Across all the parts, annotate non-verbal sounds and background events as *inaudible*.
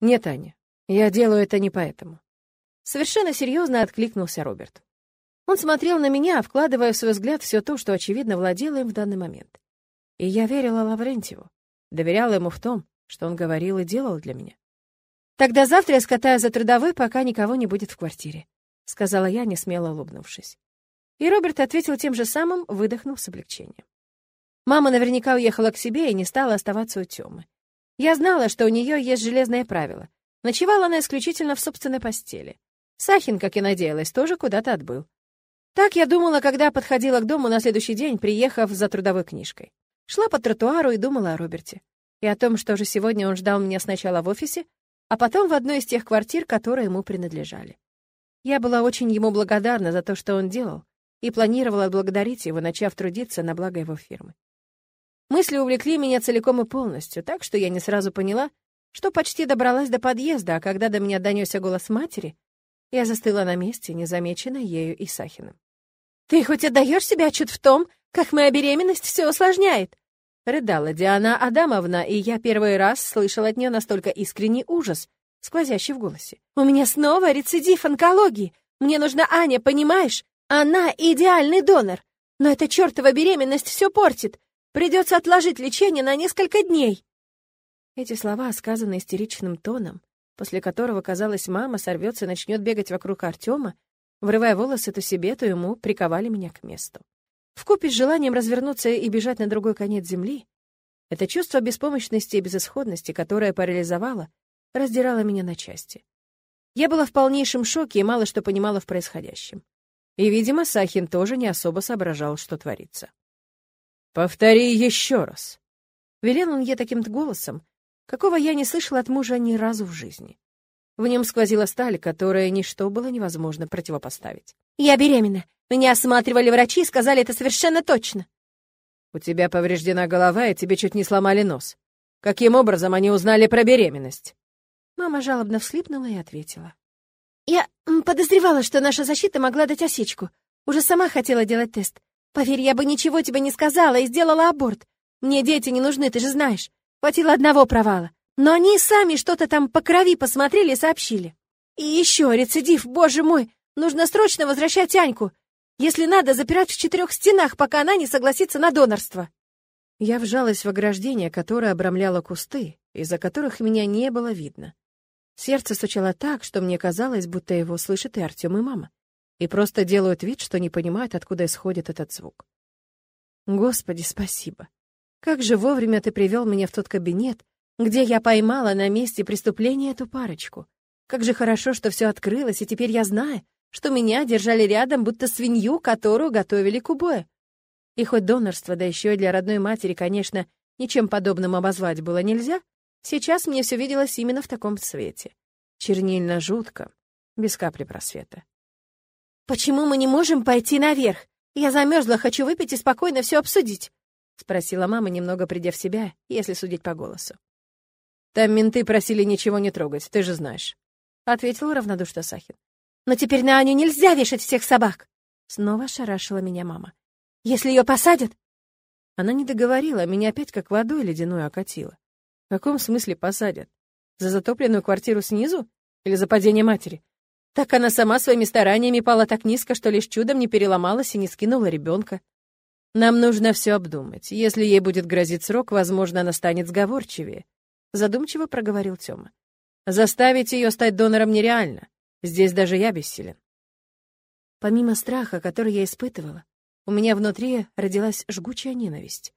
Нет, Аня, я делаю это не поэтому. Совершенно серьезно откликнулся Роберт. Он смотрел на меня, вкладывая в свой взгляд все то, что, очевидно, владело им в данный момент. И я верила Лаврентьеву, доверяла ему в том, что он говорил и делал для меня. «Тогда завтра я скатаю за трудовой, пока никого не будет в квартире», — сказала я, не смело улыбнувшись. И Роберт ответил тем же самым, выдохнув с облегчением. Мама наверняка уехала к себе и не стала оставаться у Тёмы. Я знала, что у нее есть железное правило. Ночевала она исключительно в собственной постели. Сахин, как и надеялась, тоже куда-то отбыл. Так я думала, когда подходила к дому на следующий день, приехав за трудовой книжкой. Шла по тротуару и думала о Роберте. И о том, что же сегодня он ждал меня сначала в офисе, а потом в одной из тех квартир, которые ему принадлежали. Я была очень ему благодарна за то, что он делал, и планировала отблагодарить его, начав трудиться на благо его фирмы. Мысли увлекли меня целиком и полностью, так что я не сразу поняла, что почти добралась до подъезда, а когда до меня донесся голос матери, я застыла на месте, незамеченной ею и Сахиным. «Ты хоть отдаешь себе отчет в том, как моя беременность все усложняет?» Рыдала Диана Адамовна, и я первый раз слышала от нее настолько искренний ужас, сквозящий в голосе. «У меня снова рецидив онкологии. Мне нужна Аня, понимаешь? Она идеальный донор. Но эта чертова беременность все портит. Придется отложить лечение на несколько дней». Эти слова, сказанные истеричным тоном, после которого, казалось, мама сорвется и начнет бегать вокруг Артема, врывая волосы то себе, то ему, приковали меня к месту. Вкупе с желанием развернуться и бежать на другой конец земли, это чувство беспомощности и безысходности, которое парализовало, раздирало меня на части. Я была в полнейшем шоке и мало что понимала в происходящем. И, видимо, Сахин тоже не особо соображал, что творится. «Повтори еще раз», — велел он ей таким голосом, какого я не слышала от мужа ни разу в жизни. В нем сквозила сталь, которая ничто было невозможно противопоставить. «Я беременна. Меня осматривали врачи и сказали это совершенно точно». «У тебя повреждена голова, и тебе чуть не сломали нос. Каким образом они узнали про беременность?» Мама жалобно всхлипнула и ответила. «Я подозревала, что наша защита могла дать осечку. Уже сама хотела делать тест. Поверь, я бы ничего тебе не сказала и сделала аборт. Мне дети не нужны, ты же знаешь. Хватило одного провала. Но они сами что-то там по крови посмотрели и сообщили. И еще рецидив, боже мой, нужно срочно возвращать Аньку. Если надо, запирать в четырех стенах, пока она не согласится на донорство. Я вжалась в ограждение, которое обрамляло кусты, из-за которых меня не было видно. Сердце стучало так, что мне казалось, будто его слышат и Артем, и мама, и просто делают вид, что не понимают, откуда исходит этот звук. Господи, спасибо. Как же вовремя ты привел меня в тот кабинет, где я поймала на месте преступления эту парочку. Как же хорошо, что все открылось, и теперь я знаю, что меня держали рядом, будто свинью, которую готовили к убою. И хоть донорство, да еще и для родной матери, конечно, ничем подобным обозвать было нельзя, сейчас мне все виделось именно в таком цвете. Чернильно-жутко, без капли просвета. «Почему мы не можем пойти наверх? Я замерзла, хочу выпить и спокойно все обсудить», — спросила мама, немного придя в себя, если судить по голосу. «Там менты просили ничего не трогать, ты же знаешь», — ответил равнодушно Сахин. «Но теперь на Аню нельзя вешать всех собак!» Снова шарашила меня мама. «Если ее посадят...» Она не договорила, меня опять как водой ледяной окатила. В каком смысле посадят? За затопленную квартиру снизу? Или за падение матери? Так она сама своими стараниями пала так низко, что лишь чудом не переломалась и не скинула ребенка. Нам нужно все обдумать. Если ей будет грозить срок, возможно, она станет сговорчивее. Задумчиво проговорил Тёма. Заставить ее стать донором нереально. Здесь даже я бессилен. Помимо страха, который я испытывала, у меня внутри родилась жгучая ненависть.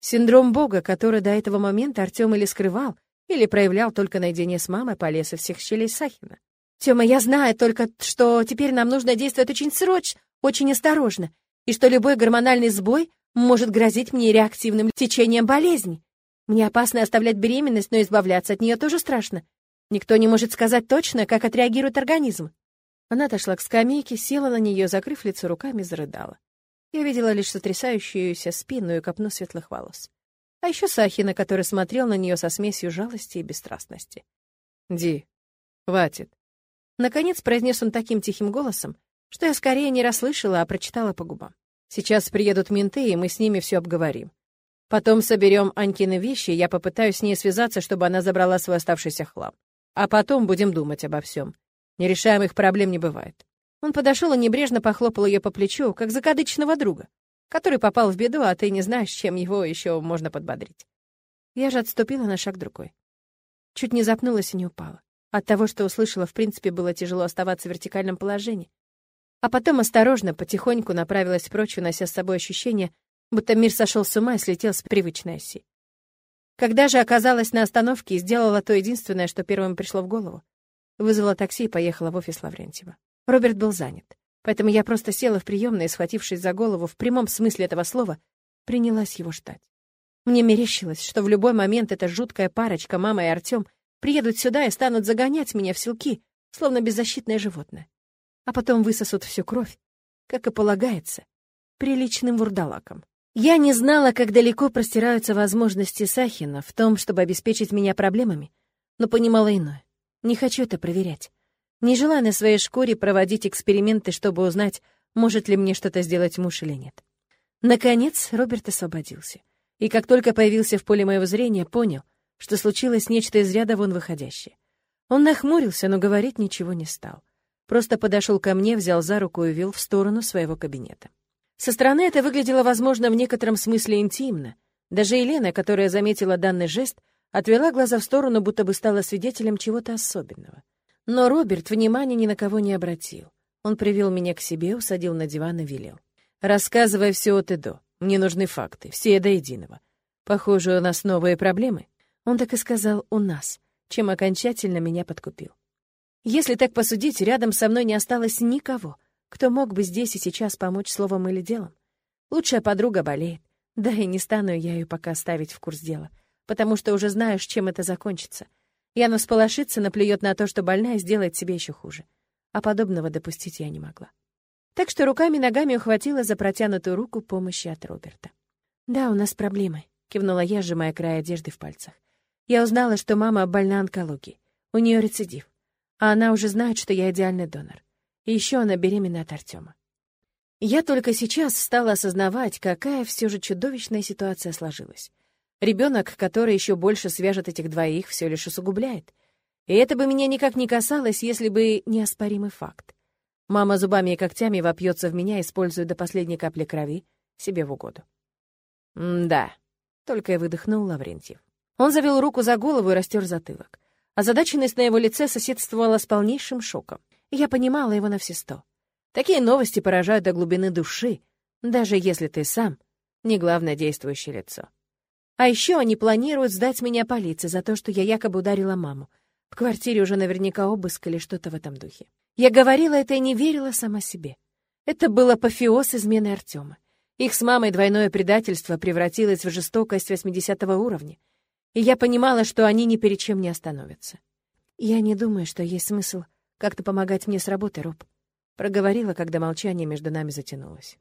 Синдром Бога, который до этого момента Артём или скрывал, или проявлял только наедине с мамой, полез из всех щелей Сахина. Тёма, я знаю только, что теперь нам нужно действовать очень срочно, очень осторожно, и что любой гормональный сбой может грозить мне реактивным течением болезни. Мне опасно оставлять беременность, но избавляться от нее тоже страшно. Никто не может сказать точно, как отреагирует организм. Она отошла к скамейке, села на нее, закрыв лицо руками, зарыдала. Я видела лишь сотрясающуюся спину и копну светлых волос. А еще Сахина, который смотрел на нее со смесью жалости и бесстрастности. «Ди, хватит». Наконец произнес он таким тихим голосом, что я скорее не расслышала, а прочитала по губам. Сейчас приедут менты, и мы с ними все обговорим. Потом соберем Анькины вещи, и я попытаюсь с ней связаться, чтобы она забрала свой оставшийся хлам. а потом будем думать обо всем. Нерешаемых проблем не бывает». Он подошел и небрежно похлопал ее по плечу, как закадычного друга, который попал в беду, а ты не знаешь, чем его еще можно подбодрить. Я же отступила на шаг другой. Чуть не запнулась и не упала. От того, что услышала, в принципе, было тяжело оставаться в вертикальном положении. А потом осторожно, потихоньку направилась прочь, унося с собой ощущение, будто мир сошел с ума и слетел с привычной оси. Когда же оказалась на остановке и сделала то единственное, что первым пришло в голову, вызвала такси и поехала в офис Лаврентьева. Роберт был занят, поэтому я просто села в приемной и, схватившись за голову в прямом смысле этого слова, принялась его ждать. Мне мерещилось, что в любой момент эта жуткая парочка, мама и Артём, приедут сюда и станут загонять меня в селки, словно беззащитное животное. А потом высосут всю кровь, как и полагается, приличным вурдалаком. Я не знала, как далеко простираются возможности Сахина в том, чтобы обеспечить меня проблемами, но понимала иное. Не хочу это проверять. Не желаю на своей шкуре проводить эксперименты, чтобы узнать, может ли мне что-то сделать муж или нет. Наконец, Роберт освободился. И как только появился в поле моего зрения, понял, что случилось нечто из ряда вон выходящее. Он нахмурился, но говорить ничего не стал. Просто подошел ко мне, взял за руку и вел в сторону своего кабинета. Со стороны это выглядело, возможно, в некотором смысле интимно. Даже Елена, которая заметила данный жест, отвела глаза в сторону, будто бы стала свидетелем чего-то особенного. Но Роберт внимания ни на кого не обратил. Он привел меня к себе, усадил на диван и велел. «Рассказывай все от и до. Мне нужны факты, все до единого. Похоже, у нас новые проблемы». Он так и сказал «у нас», чем окончательно меня подкупил. Если так посудить, рядом со мной не осталось никого, кто мог бы здесь и сейчас помочь словом или делом. Лучшая подруга болеет. Да и не стану я ее пока ставить в курс дела, потому что уже знаешь, чем это закончится. Яна всполошится, наплюет на то, что больная, сделает себе еще хуже. А подобного допустить я не могла. Так что руками-ногами ухватила за протянутую руку помощи от Роберта. «Да, у нас проблемы», — кивнула я, сжимая край одежды в пальцах. «Я узнала, что мама больна онкологией. У нее рецидив. А она уже знает, что я идеальный донор. И еще она беременна от Артема. Я только сейчас стала осознавать, какая все же чудовищная ситуация сложилась. Ребенок, который еще больше свяжет этих двоих, все лишь усугубляет. И это бы меня никак не касалось, если бы неоспоримый факт. Мама зубами и когтями вопьется в меня, используя до последней капли крови себе в угоду. «Да», — только и выдохнул Лаврентьев. Он завел руку за голову и растер затылок. Озадаченность на его лице соседствовала с полнейшим шоком. Я понимала его на все сто. Такие новости поражают до глубины души, даже если ты сам не главное действующее лицо. А еще они планируют сдать меня полиции за то, что я якобы ударила маму. В квартире уже наверняка обыск или что-то в этом духе. Я говорила это и не верила сама себе. Это был апофеоз измены Артема. Их с мамой двойное предательство превратилось в жестокость 80 уровня. И я понимала, что они ни перед чем не остановятся. Я не думаю, что есть смысл как-то помогать мне с работы, Роб», — проговорила, когда молчание между нами затянулось.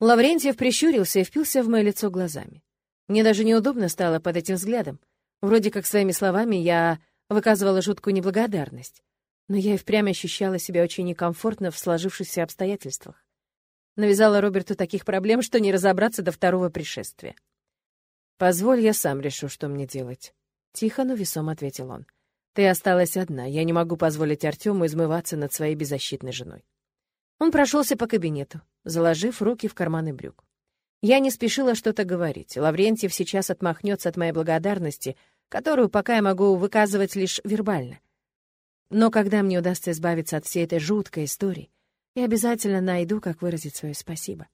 Лаврентьев прищурился и впился в мое лицо глазами. Мне даже неудобно стало под этим взглядом. Вроде как своими словами я выказывала жуткую неблагодарность, но я и впрямь ощущала себя очень некомфортно в сложившихся обстоятельствах. Навязала Роберту таких проблем, что не разобраться до второго пришествия. «Позволь, я сам решу, что мне делать», — тихо, но весомо ответил он. Ты осталась одна. Я не могу позволить Артему измываться над своей беззащитной женой. Он прошелся по кабинету, заложив руки в карманы брюк. Я не спешила что-то говорить. Лаврентьев сейчас отмахнется от моей благодарности, которую пока я могу выказывать лишь вербально. Но когда мне удастся избавиться от всей этой жуткой истории, я обязательно найду, как выразить свое спасибо.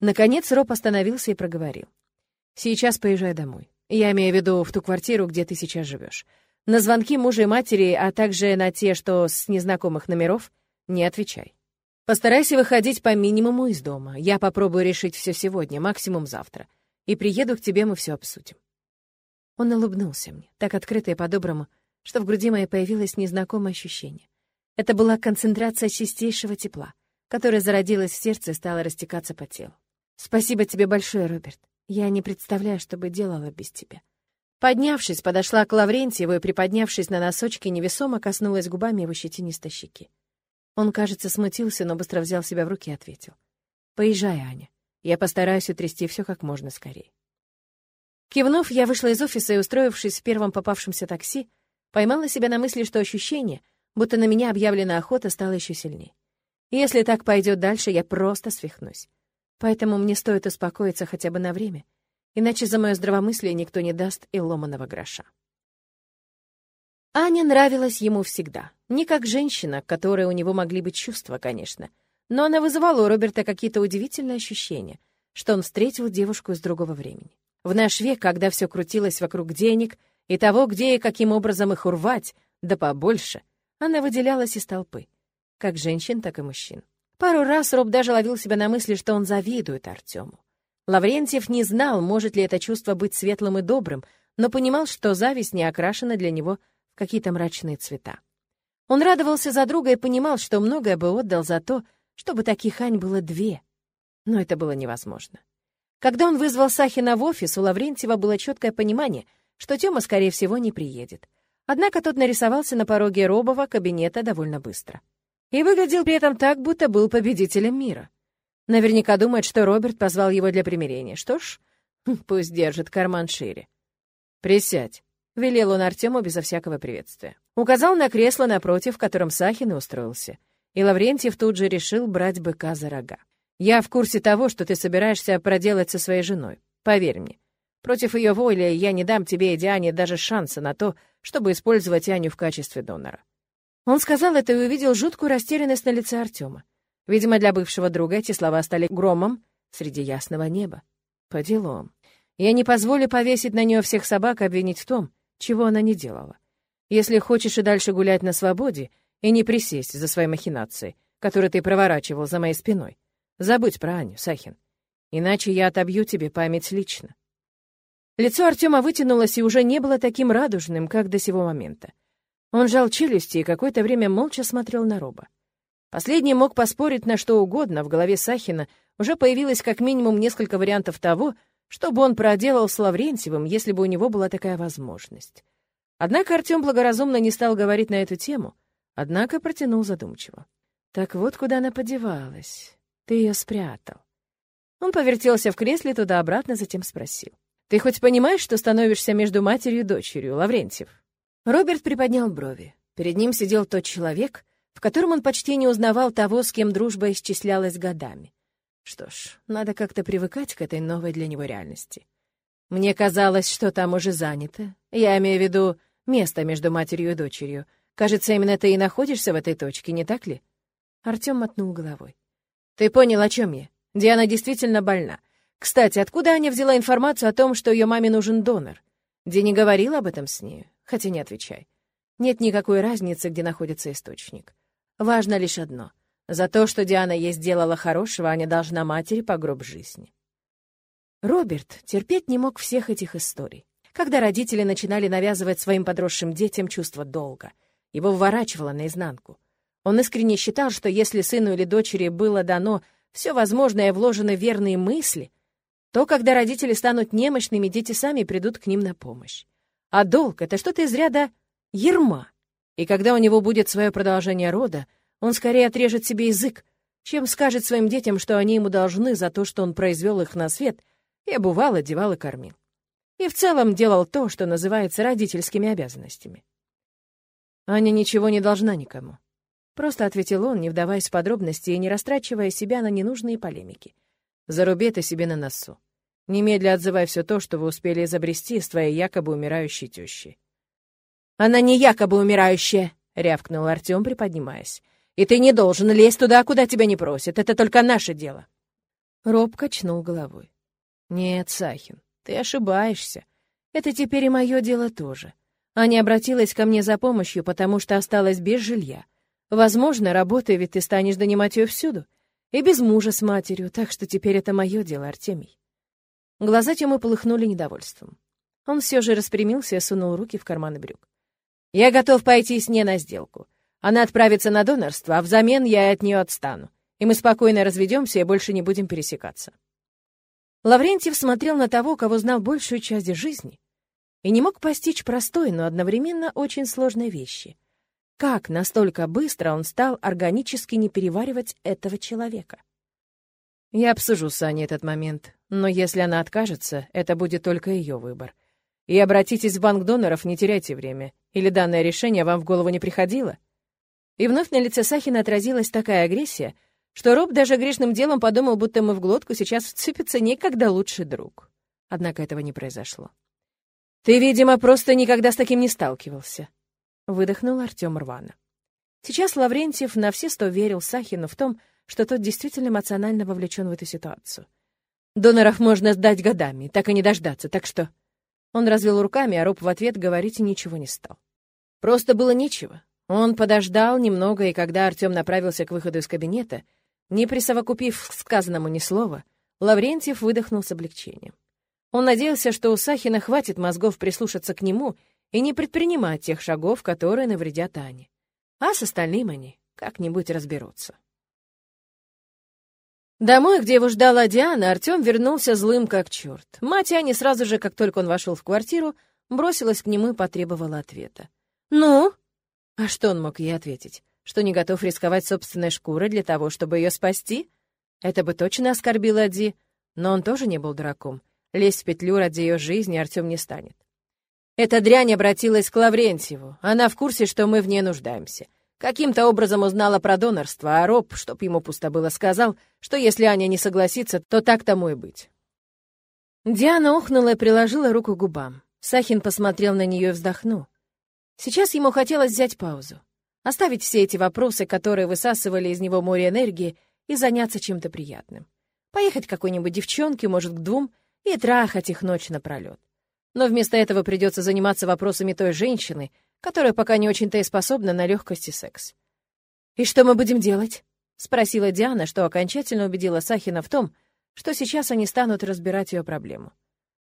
Наконец Роб остановился и проговорил. «Сейчас поезжай домой. Я имею в виду в ту квартиру, где ты сейчас живешь. На звонки мужа и матери, а также на те, что с незнакомых номеров, не отвечай. Постарайся выходить по минимуму из дома. Я попробую решить все сегодня, максимум завтра. И приеду к тебе, мы все обсудим. Он улыбнулся мне, так открыто и по-доброму, что в груди моей появилось незнакомое ощущение. Это была концентрация чистейшего тепла, которая зародилась в сердце и стала растекаться по телу. Спасибо тебе большое, Роберт. Я не представляю, что бы делала без тебя. Поднявшись, подошла к Лаврентьеву и, приподнявшись на носочки, невесомо коснулась губами его щетинистой щеки. Он, кажется, смутился, но быстро взял себя в руки и ответил. «Поезжай, Аня. Я постараюсь утрясти все как можно скорее». Кивнув, я вышла из офиса и, устроившись в первом попавшемся такси, Поймала себя на мысли, что ощущение, будто на меня объявлена охота, стало еще сильнее. Если так пойдет дальше, я просто свихнусь. Поэтому мне стоит успокоиться хотя бы на время, иначе за мое здравомыслие никто не даст и ломаного гроша. Аня нравилась ему всегда. Не как женщина, которой у него могли быть чувства, конечно. Но она вызывала у Роберта какие-то удивительные ощущения, что он встретил девушку из другого времени. В наш век, когда все крутилось вокруг денег и того, где и каким образом их урвать, да побольше, она выделялась из толпы, как женщин, так и мужчин. Пару раз Роб даже ловил себя на мысли, что он завидует Артему. Лаврентьев не знал, может ли это чувство быть светлым и добрым, но понимал, что зависть не окрашена для него в какие-то мрачные цвета. Он радовался за друга и понимал, что многое бы отдал за то, чтобы таких Ань было две. Но это было невозможно. Когда он вызвал Сахина в офис, у Лаврентьева было четкое понимание, что Тёма, скорее всего, не приедет. Однако тот нарисовался на пороге Робова кабинета довольно быстро. И выглядел при этом так, будто был победителем мира. Наверняка думает, что Роберт позвал его для примирения. Что ж, пусть держит карман шире. «Присядь», — велел он Артему безо всякого приветствия. Указал на кресло напротив, в котором Сахин устроился. И Лаврентьев тут же решил брать быка за рога. «Я в курсе того, что ты собираешься проделать со своей женой. Поверь мне. Против ее воли я не дам тебе и Диане даже шанса на то, чтобы использовать Аню в качестве донора». Он сказал это и увидел жуткую растерянность на лице Артема. Видимо, для бывшего друга эти слова стали громом среди ясного неба. По делам. Я не позволю повесить на нее всех собак и обвинить в том, чего она не делала. Если хочешь и дальше гулять на свободе и не присесть за свои махинации, которые ты проворачивал за моей спиной, забудь про Аню, Сахин. Иначе я отобью тебе память лично. Лицо Артема вытянулось и уже не было таким радужным, как до сего момента. Он жал челюсти и какое-то время молча смотрел на Роба. Последний мог поспорить на что угодно, в голове Сахина уже появилось как минимум несколько вариантов того, что бы он проделал с Лаврентьевым, если бы у него была такая возможность. Однако Артем благоразумно не стал говорить на эту тему, однако протянул задумчиво. «Так вот куда она подевалась. Ты ее спрятал». Он повертелся в кресле туда-обратно, затем спросил. «Ты хоть понимаешь, что становишься между матерью и дочерью, Лаврентьев?» Роберт приподнял брови. Перед ним сидел тот человек, в котором он почти не узнавал того, с кем дружба исчислялась годами. Что ж, надо как-то привыкать к этой новой для него реальности. Мне казалось, что там уже занято. Я имею в виду место между матерью и дочерью. Кажется, именно ты и находишься в этой точке, не так ли? Артём мотнул головой. Ты понял, о чем я? Диана действительно больна. Кстати, откуда Аня взяла информацию о том, что ее маме нужен донор? Ди не говорил об этом с ней? Хотя не отвечай. Нет никакой разницы, где находится источник. Важно лишь одно — за то, что Диана ей сделала хорошего, Аня должна матери по гроб жизни. Роберт терпеть не мог всех этих историй. Когда родители начинали навязывать своим подросшим детям чувство долга, его вворачивало наизнанку. Он искренне считал, что если сыну или дочери было дано все возможное и вложены верные мысли, то, когда родители станут немощными, дети сами придут к ним на помощь. А долг — это что-то из ряда ерма. И когда у него будет свое продолжение рода, он скорее отрежет себе язык, чем скажет своим детям, что они ему должны за то, что он произвел их на свет и обувал, одевал и кормил. И в целом делал то, что называется родительскими обязанностями. Аня ничего не должна никому. Просто ответил он, не вдаваясь в подробности и не растрачивая себя на ненужные полемики. Заруби это себе на носу. Немедля отзывай все то, что вы успели изобрести с твоей якобы умирающей тещей. «Она не якобы умирающая!» — рявкнул Артем, приподнимаясь. И ты не должен лезть туда, куда тебя не просят. Это только наше дело». Роб качнул головой. «Нет, Сахин, ты ошибаешься. Это теперь и мое дело тоже. Аня обратилась ко мне за помощью, потому что осталась без жилья. Возможно, работая, ведь ты станешь донимать ее всюду. И без мужа с матерью, так что теперь это мое дело, Артемий». Глаза Тёмы полыхнули недовольством. Он все же распрямился и сунул руки в карманы брюк. «Я готов пойти с ней на сделку. Она отправится на донорство, а взамен я от нее отстану. И мы спокойно разведемся и больше не будем пересекаться. Лаврентьев смотрел на того, кого знал большую часть жизни, и не мог постичь простой, но одновременно очень сложной вещи. Как настолько быстро он стал органически не переваривать этого человека? Я обсужу с Аней этот момент, но если она откажется, это будет только ее выбор. И обратитесь в банк доноров, не теряйте время. Или данное решение вам в голову не приходило? И вновь на лице Сахина отразилась такая агрессия, что Роб даже грешным делом подумал, будто мы в глотку сейчас вцепится некогда лучший друг. Однако этого не произошло. «Ты, видимо, просто никогда с таким не сталкивался», — выдохнул Артём рвано. Сейчас Лаврентьев на все сто верил Сахину в том, что тот действительно эмоционально вовлечен в эту ситуацию. «Доноров можно сдать годами, так и не дождаться, так что...» Он развел руками, а Роб в ответ говорить ничего не стал. Просто было нечего. Он подождал немного, и когда Артём направился к выходу из кабинета, не присовокупив к сказанному ни слова, Лаврентьев выдохнул с облегчением. Он надеялся, что у Сахина хватит мозгов прислушаться к нему и не предпринимать тех шагов, которые навредят Ане. А с остальным они как-нибудь разберутся. Домой, где его ждала Диана, Артём вернулся злым как черт. Мать Ани сразу же, как только он вошел в квартиру, бросилась к нему и потребовала ответа. «Ну?» А что он мог ей ответить? Что не готов рисковать собственной шкурой для того, чтобы ее спасти? Это бы точно оскорбило Ди, но он тоже не был дураком. Лезть в петлю ради ее жизни Артем не станет. Эта дрянь обратилась к Лаврентьеву. Она в курсе, что мы в ней нуждаемся. Каким-то образом узнала про донорство, а Роб, чтоб ему пусто было, сказал, что если Аня не согласится, то так тому и быть. Диана ухнула и приложила руку к губам. Сахин посмотрел на нее и вздохнул. Сейчас ему хотелось взять паузу, оставить все эти вопросы, которые высасывали из него море энергии, и заняться чем-то приятным. Поехать к какой-нибудь девчонке, может, к двум, и трахать их ночь напролет. Но вместо этого придется заниматься вопросами той женщины, которая пока не очень-то и способна на легкость и секс. «И что мы будем делать?» — спросила Диана, что окончательно убедила Сахина в том, что сейчас они станут разбирать ее проблему.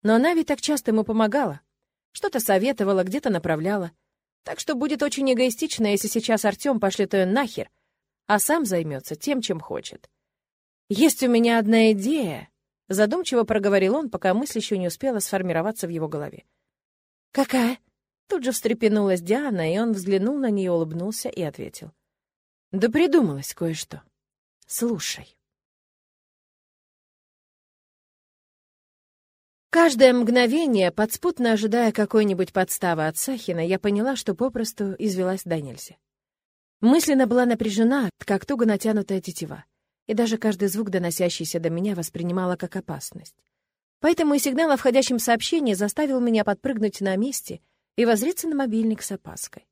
Но она ведь так часто ему помогала. Что-то советовала, где-то направляла. Так что будет очень эгоистично, если сейчас Артём пошлет её нахер, а сам займется тем, чем хочет. «Есть у меня одна идея», — задумчиво проговорил он, пока мысль еще не успела сформироваться в его голове. «Какая?» Тут же встрепенулась Диана, и он взглянул на нее, улыбнулся и ответил. «Да придумалось кое-что. Слушай». Каждое мгновение, подспутно ожидая какой-нибудь подставы от Сахина, я поняла, что попросту извелась до нельзя. Мысленно была напряжена, как туго натянутая тетива, и даже каждый звук, доносящийся до меня, воспринимала как опасность. Поэтому и сигнал о входящем сообщении заставил меня подпрыгнуть на месте и возриться на мобильник с опаской.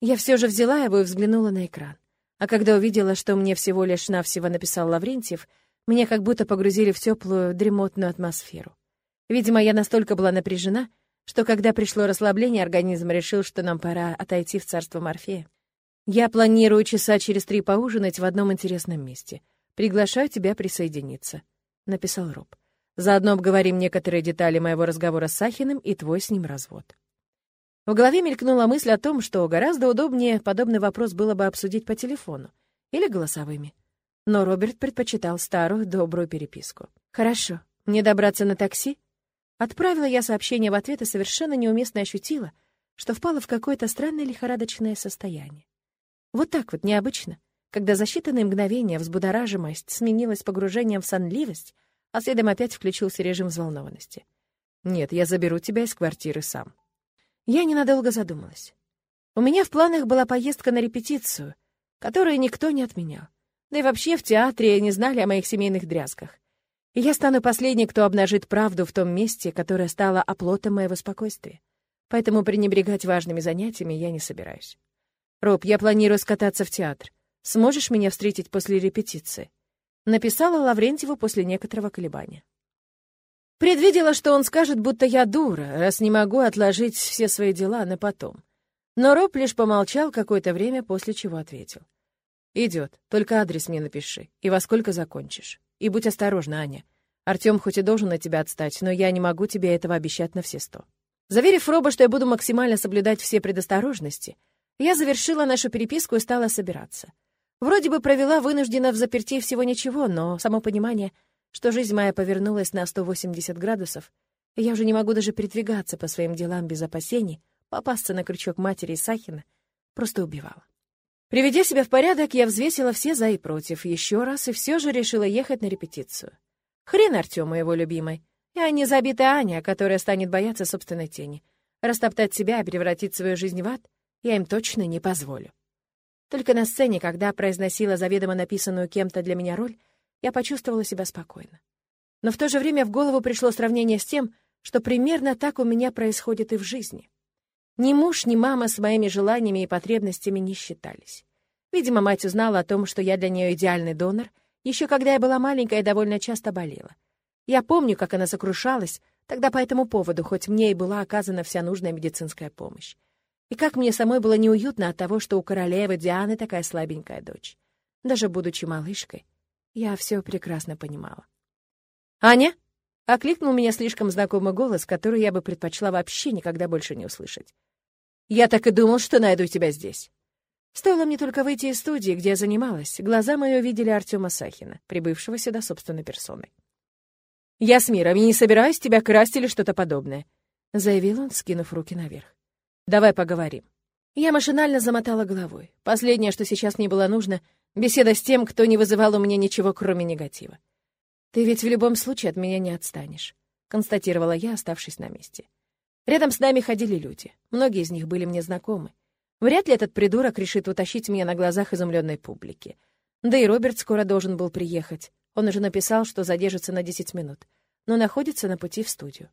Я все же взяла его и взглянула на экран. А когда увидела, что мне всего лишь навсего написал Лаврентьев, меня как будто погрузили в теплую, дремотную атмосферу. Видимо, я настолько была напряжена, что когда пришло расслабление, организм решил, что нам пора отойти в царство Морфея. Я планирую часа через три поужинать в одном интересном месте. Приглашаю тебя присоединиться», — написал Роб. «Заодно обговорим некоторые детали моего разговора с Сахиным и твой с ним развод». В голове мелькнула мысль о том, что гораздо удобнее подобный вопрос было бы обсудить по телефону или голосовыми. Но Роберт предпочитал старую добрую переписку. «Хорошо, мне добраться на такси?» Отправила я сообщение в ответ и совершенно неуместно ощутила, что впала в какое-то странное лихорадочное состояние. Вот так вот необычно, когда за считанные мгновения взбудоражимость сменилась погружением в сонливость, а следом опять включился режим взволнованности. «Нет, я заберу тебя из квартиры сам». Я ненадолго задумалась. У меня в планах была поездка на репетицию, которую никто не отменял. Да и вообще в театре не знали о моих семейных дрязгах. И я стану последней, кто обнажит правду в том месте, которое стало оплотом моего спокойствия. Поэтому пренебрегать важными занятиями я не собираюсь. «Роб, я планирую скататься в театр. Сможешь меня встретить после репетиции?» Написала Лаврентьеву после некоторого колебания. Предвидела, что он скажет, будто я дура, раз не могу отложить все свои дела на потом. Но Роб лишь помолчал какое-то время, после чего ответил. «Идет, только адрес мне напиши, и во сколько закончишь». И будь осторожна, Аня. Артём хоть и должен от тебя отстать, но я не могу тебе этого обещать на все сто. Заверив Роба, что я буду максимально соблюдать все предосторожности, я завершила нашу переписку и стала собираться. Вроде бы провела вынуждена в заперти всего ничего, но само понимание, что жизнь моя повернулась на 180 градусов, и я уже не могу даже передвигаться по своим делам без опасений, попасться на крючок матери Сахина, просто убивала. Приведя себя в порядок, я взвесила все за и против еще раз и все же решила ехать на репетицию. Хрен Артема его любимой. Я не забитая Аня, которая станет бояться собственной тени. Растоптать себя и превратить свою жизнь в ад я им точно не позволю. Только на сцене, когда произносила заведомо написанную кем-то для меня роль, я почувствовала себя спокойно. Но в то же время в голову пришло сравнение с тем, что примерно так у меня происходит и в жизни. Ни муж, ни мама с моими желаниями и потребностями не считались. Видимо, мать узнала о том, что я для нее идеальный донор, еще когда я была маленькая и довольно часто болела. Я помню, как она сокрушалась тогда по этому поводу, хоть мне и была оказана вся нужная медицинская помощь. И как мне самой было неуютно от того, что у королевы Дианы такая слабенькая дочь. Даже будучи малышкой, я все прекрасно понимала. «Аня?» — окликнул меня слишком знакомый голос, который я бы предпочла вообще никогда больше не услышать. «Я так и думал, что найду тебя здесь». Стоило мне только выйти из студии, где я занималась, глаза мои увидели Артема Сахина, прибывшего сюда собственной персоной. «Я с миром и не собираюсь тебя красть или что-то подобное», — заявил он, скинув руки наверх. «Давай поговорим». Я машинально замотала головой. Последнее, что сейчас мне было нужно — беседа с тем, кто не вызывал у меня ничего, кроме негатива. «Ты ведь в любом случае от меня не отстанешь», — констатировала я, оставшись на месте. Рядом с нами ходили люди. Многие из них были мне знакомы. Вряд ли этот придурок решит утащить меня на глазах изумленной публики. Да и Роберт скоро должен был приехать. Он уже написал, что задержится на 10 минут, но находится на пути в студию.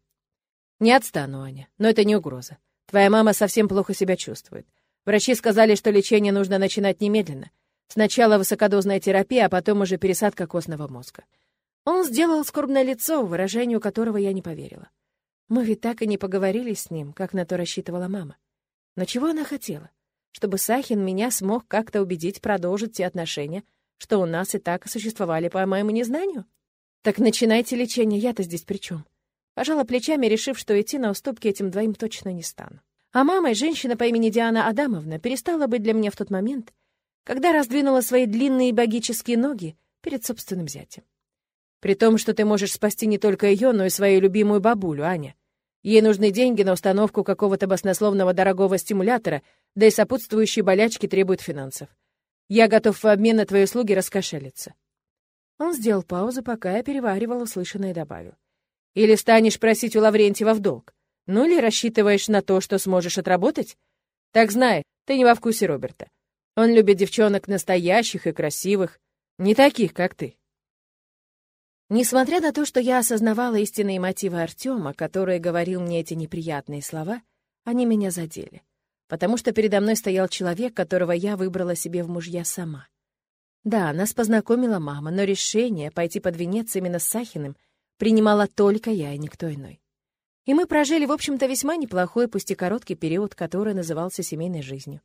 «Не отстану, Аня, но это не угроза. Твоя мама совсем плохо себя чувствует. Врачи сказали, что лечение нужно начинать немедленно. Сначала высокодозная терапия, а потом уже пересадка костного мозга. Он сделал скорбное лицо, выражению которого я не поверила. Мы ведь так и не поговорили с ним, как на то рассчитывала мама. Но чего она хотела? Чтобы Сахин меня смог как-то убедить продолжить те отношения, что у нас и так существовали по моему незнанию? Так начинайте лечение, я-то здесь при чем? Пожала плечами, решив, что идти на уступки этим двоим точно не стану. А мамой женщина по имени Диана Адамовна перестала быть для меня в тот момент, когда раздвинула свои длинные богические ноги перед собственным зятем. При том, что ты можешь спасти не только ее, но и свою любимую бабулю, Аня. Ей нужны деньги на установку какого-то баснословного дорогого стимулятора, да и сопутствующие болячки требуют финансов. Я готов в обмен на твои услуги раскошелиться. Он сделал паузу, пока я переваривал услышанное и добавил. Или станешь просить у Лаврентьева в долг. Ну или рассчитываешь на то, что сможешь отработать? Так знай, ты не во вкусе Роберта. Он любит девчонок настоящих и красивых, не таких, как ты. Несмотря на то, что я осознавала истинные мотивы Артема, который говорил мне эти неприятные слова, они меня задели, потому что передо мной стоял человек, которого я выбрала себе в мужья сама. Да, нас познакомила мама, но решение пойти под венец именно с Сахиным принимала только я и никто иной. И мы прожили, в общем-то, весьма неплохой, пусть и короткий период, который назывался семейной жизнью.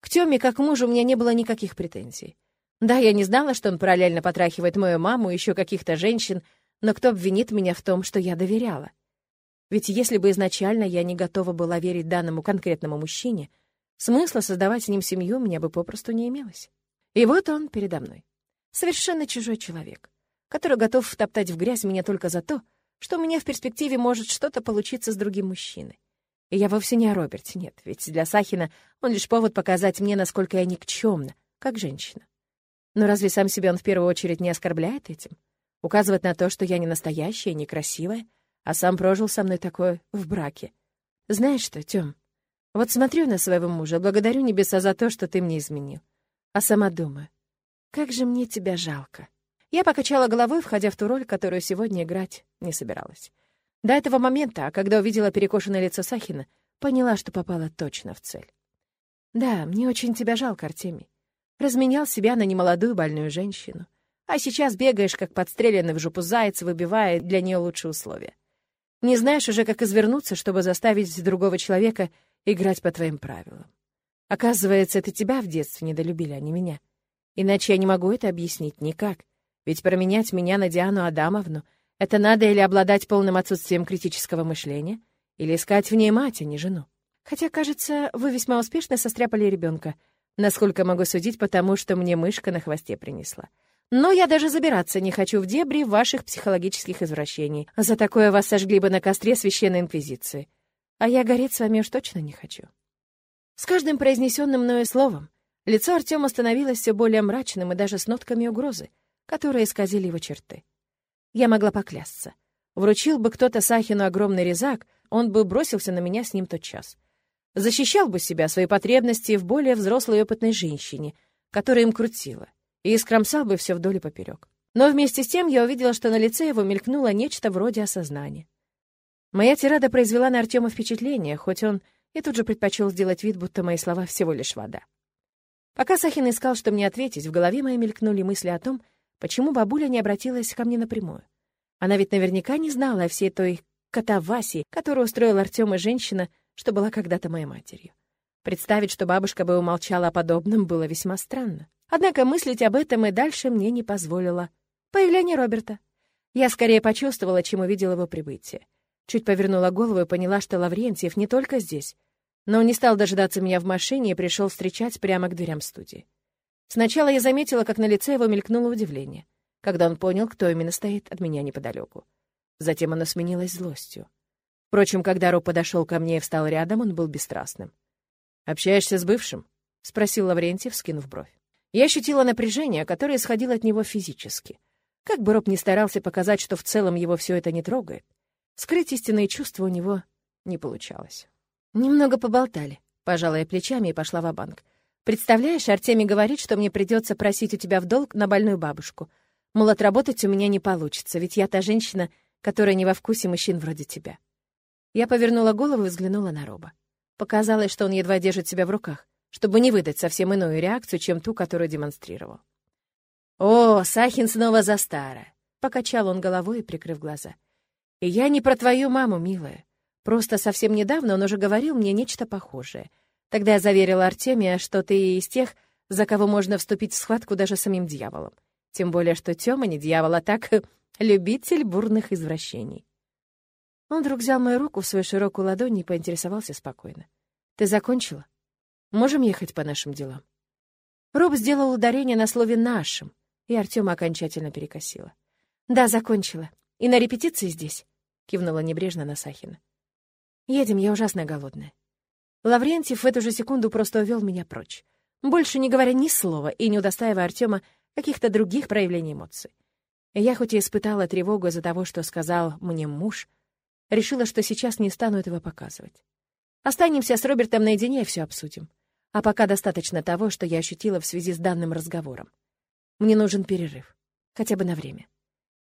К Тёме, как мужу, у меня не было никаких претензий. Да, я не знала, что он параллельно потрахивает мою маму и еще каких-то женщин, но кто обвинит меня в том, что я доверяла? Ведь если бы изначально я не готова была верить данному конкретному мужчине, смысла создавать с ним семью у меня бы попросту не имелось. И вот он передо мной. Совершенно чужой человек, который готов втоптать в грязь меня только за то, что у меня в перспективе может что-то получиться с другим мужчиной. И я вовсе не о Роберте, нет, ведь для Сахина он лишь повод показать мне, насколько я никчемна, как женщина. Но разве сам себя он в первую очередь не оскорбляет этим? Указывает на то, что я не настоящая, некрасивая, а сам прожил со мной такое в браке. Знаешь что, Тём, вот смотрю на своего мужа, благодарю небеса за то, что ты мне изменил. А сама думаю, как же мне тебя жалко. Я покачала головой, входя в ту роль, которую сегодня играть не собиралась. До этого момента, когда увидела перекошенное лицо Сахина, поняла, что попала точно в цель. «Да, мне очень тебя жалко, Артемий. Разменял себя на немолодую больную женщину. А сейчас бегаешь, как подстреленный в жопу заяц, выбивая для нее лучшие условия. Не знаешь уже, как извернуться, чтобы заставить другого человека играть по твоим правилам. Оказывается, это тебя в детстве недолюбили, а не меня. Иначе я не могу это объяснить никак. Ведь променять меня на Диану Адамовну — это надо или обладать полным отсутствием критического мышления, или искать в ней мать, а не жену. Хотя, кажется, вы весьма успешно состряпали ребенка, насколько могу судить, потому что мне мышка на хвосте принесла. Но я даже забираться не хочу в дебри ваших психологических извращений. За такое вас сожгли бы на костре священной инквизиции. А я гореть с вами уж точно не хочу. С каждым произнесенным мною словом лицо Артема становилось все более мрачным и даже с нотками угрозы, которые исказили его черты. Я могла поклясться. Вручил бы кто-то Сахину огромный резак, он бы бросился на меня с ним тот час. Защищал бы себя, свои потребности в более взрослой и опытной женщине, которая им крутила, и искромсал бы все вдоль и поперек. Но вместе с тем я увидела, что на лице его мелькнуло нечто вроде осознания. Моя тирада произвела на Артема впечатление, хоть он и тут же предпочел сделать вид, будто мои слова всего лишь вода. Пока Сахин искал, что мне ответить, в голове моей мелькнули мысли о том, почему бабуля не обратилась ко мне напрямую. Она ведь наверняка не знала о всей той катавасии, которую устроил Артем и женщина, что была когда-то моей матерью. Представить, что бабушка бы умолчала о подобном, было весьма странно. Однако мыслить об этом и дальше мне не позволило появление Роберта. Я скорее почувствовала, чем увидела его прибытие. Чуть повернула голову и поняла, что Лаврентьев не только здесь, но он не стал дожидаться меня в машине и пришел встречать прямо к дверям студии. Сначала я заметила, как на лице его мелькнуло удивление, когда он понял, кто именно стоит от меня неподалеку. Затем оно сменилось злостью. Впрочем, когда Роб подошел ко мне и встал рядом, он был бесстрастным. «Общаешься с бывшим?» — спросил Лаврентьев, скинув бровь. Я ощутила напряжение, которое исходило от него физически. Как бы Роб ни старался показать, что в целом его все это не трогает, скрыть истинные чувства у него не получалось. Немного поболтали, пожала плечами и пошла в банк Представляешь, Артемий говорит, что мне придется просить у тебя в долг на больную бабушку. Мол, отработать у меня не получится, ведь я та женщина, которая не во вкусе мужчин вроде тебя. Я повернула голову и взглянула на Роба. Показалось, что он едва держит себя в руках, чтобы не выдать совсем иную реакцию, чем ту, которую демонстрировал. «О, Сахин снова за старое!» — покачал он головой, прикрыв глаза. «И я не про твою маму, милая. Просто совсем недавно он уже говорил мне нечто похожее — Тогда я заверила Артемия, что ты из тех, за кого можно вступить в схватку даже самим дьяволом. Тем более, что Тёма не дьявол, а так *laughs* любитель бурных извращений. Он вдруг взял мою руку в свою широкую ладонь и поинтересовался спокойно. «Ты закончила? Можем ехать по нашим делам?» Роб сделал ударение на слове «нашим», и Артема окончательно перекосила. «Да, закончила. И на репетиции здесь», — кивнула небрежно на Сахина. «Едем, я ужасно голодная». Лаврентьев в эту же секунду просто увел меня прочь, больше не говоря ни слова и не удостаивая Артема каких-то других проявлений эмоций. Я хоть и испытала тревогу из-за того, что сказал мне муж, решила, что сейчас не стану этого показывать. Останемся с Робертом наедине и все обсудим. А пока достаточно того, что я ощутила в связи с данным разговором. Мне нужен перерыв, хотя бы на время.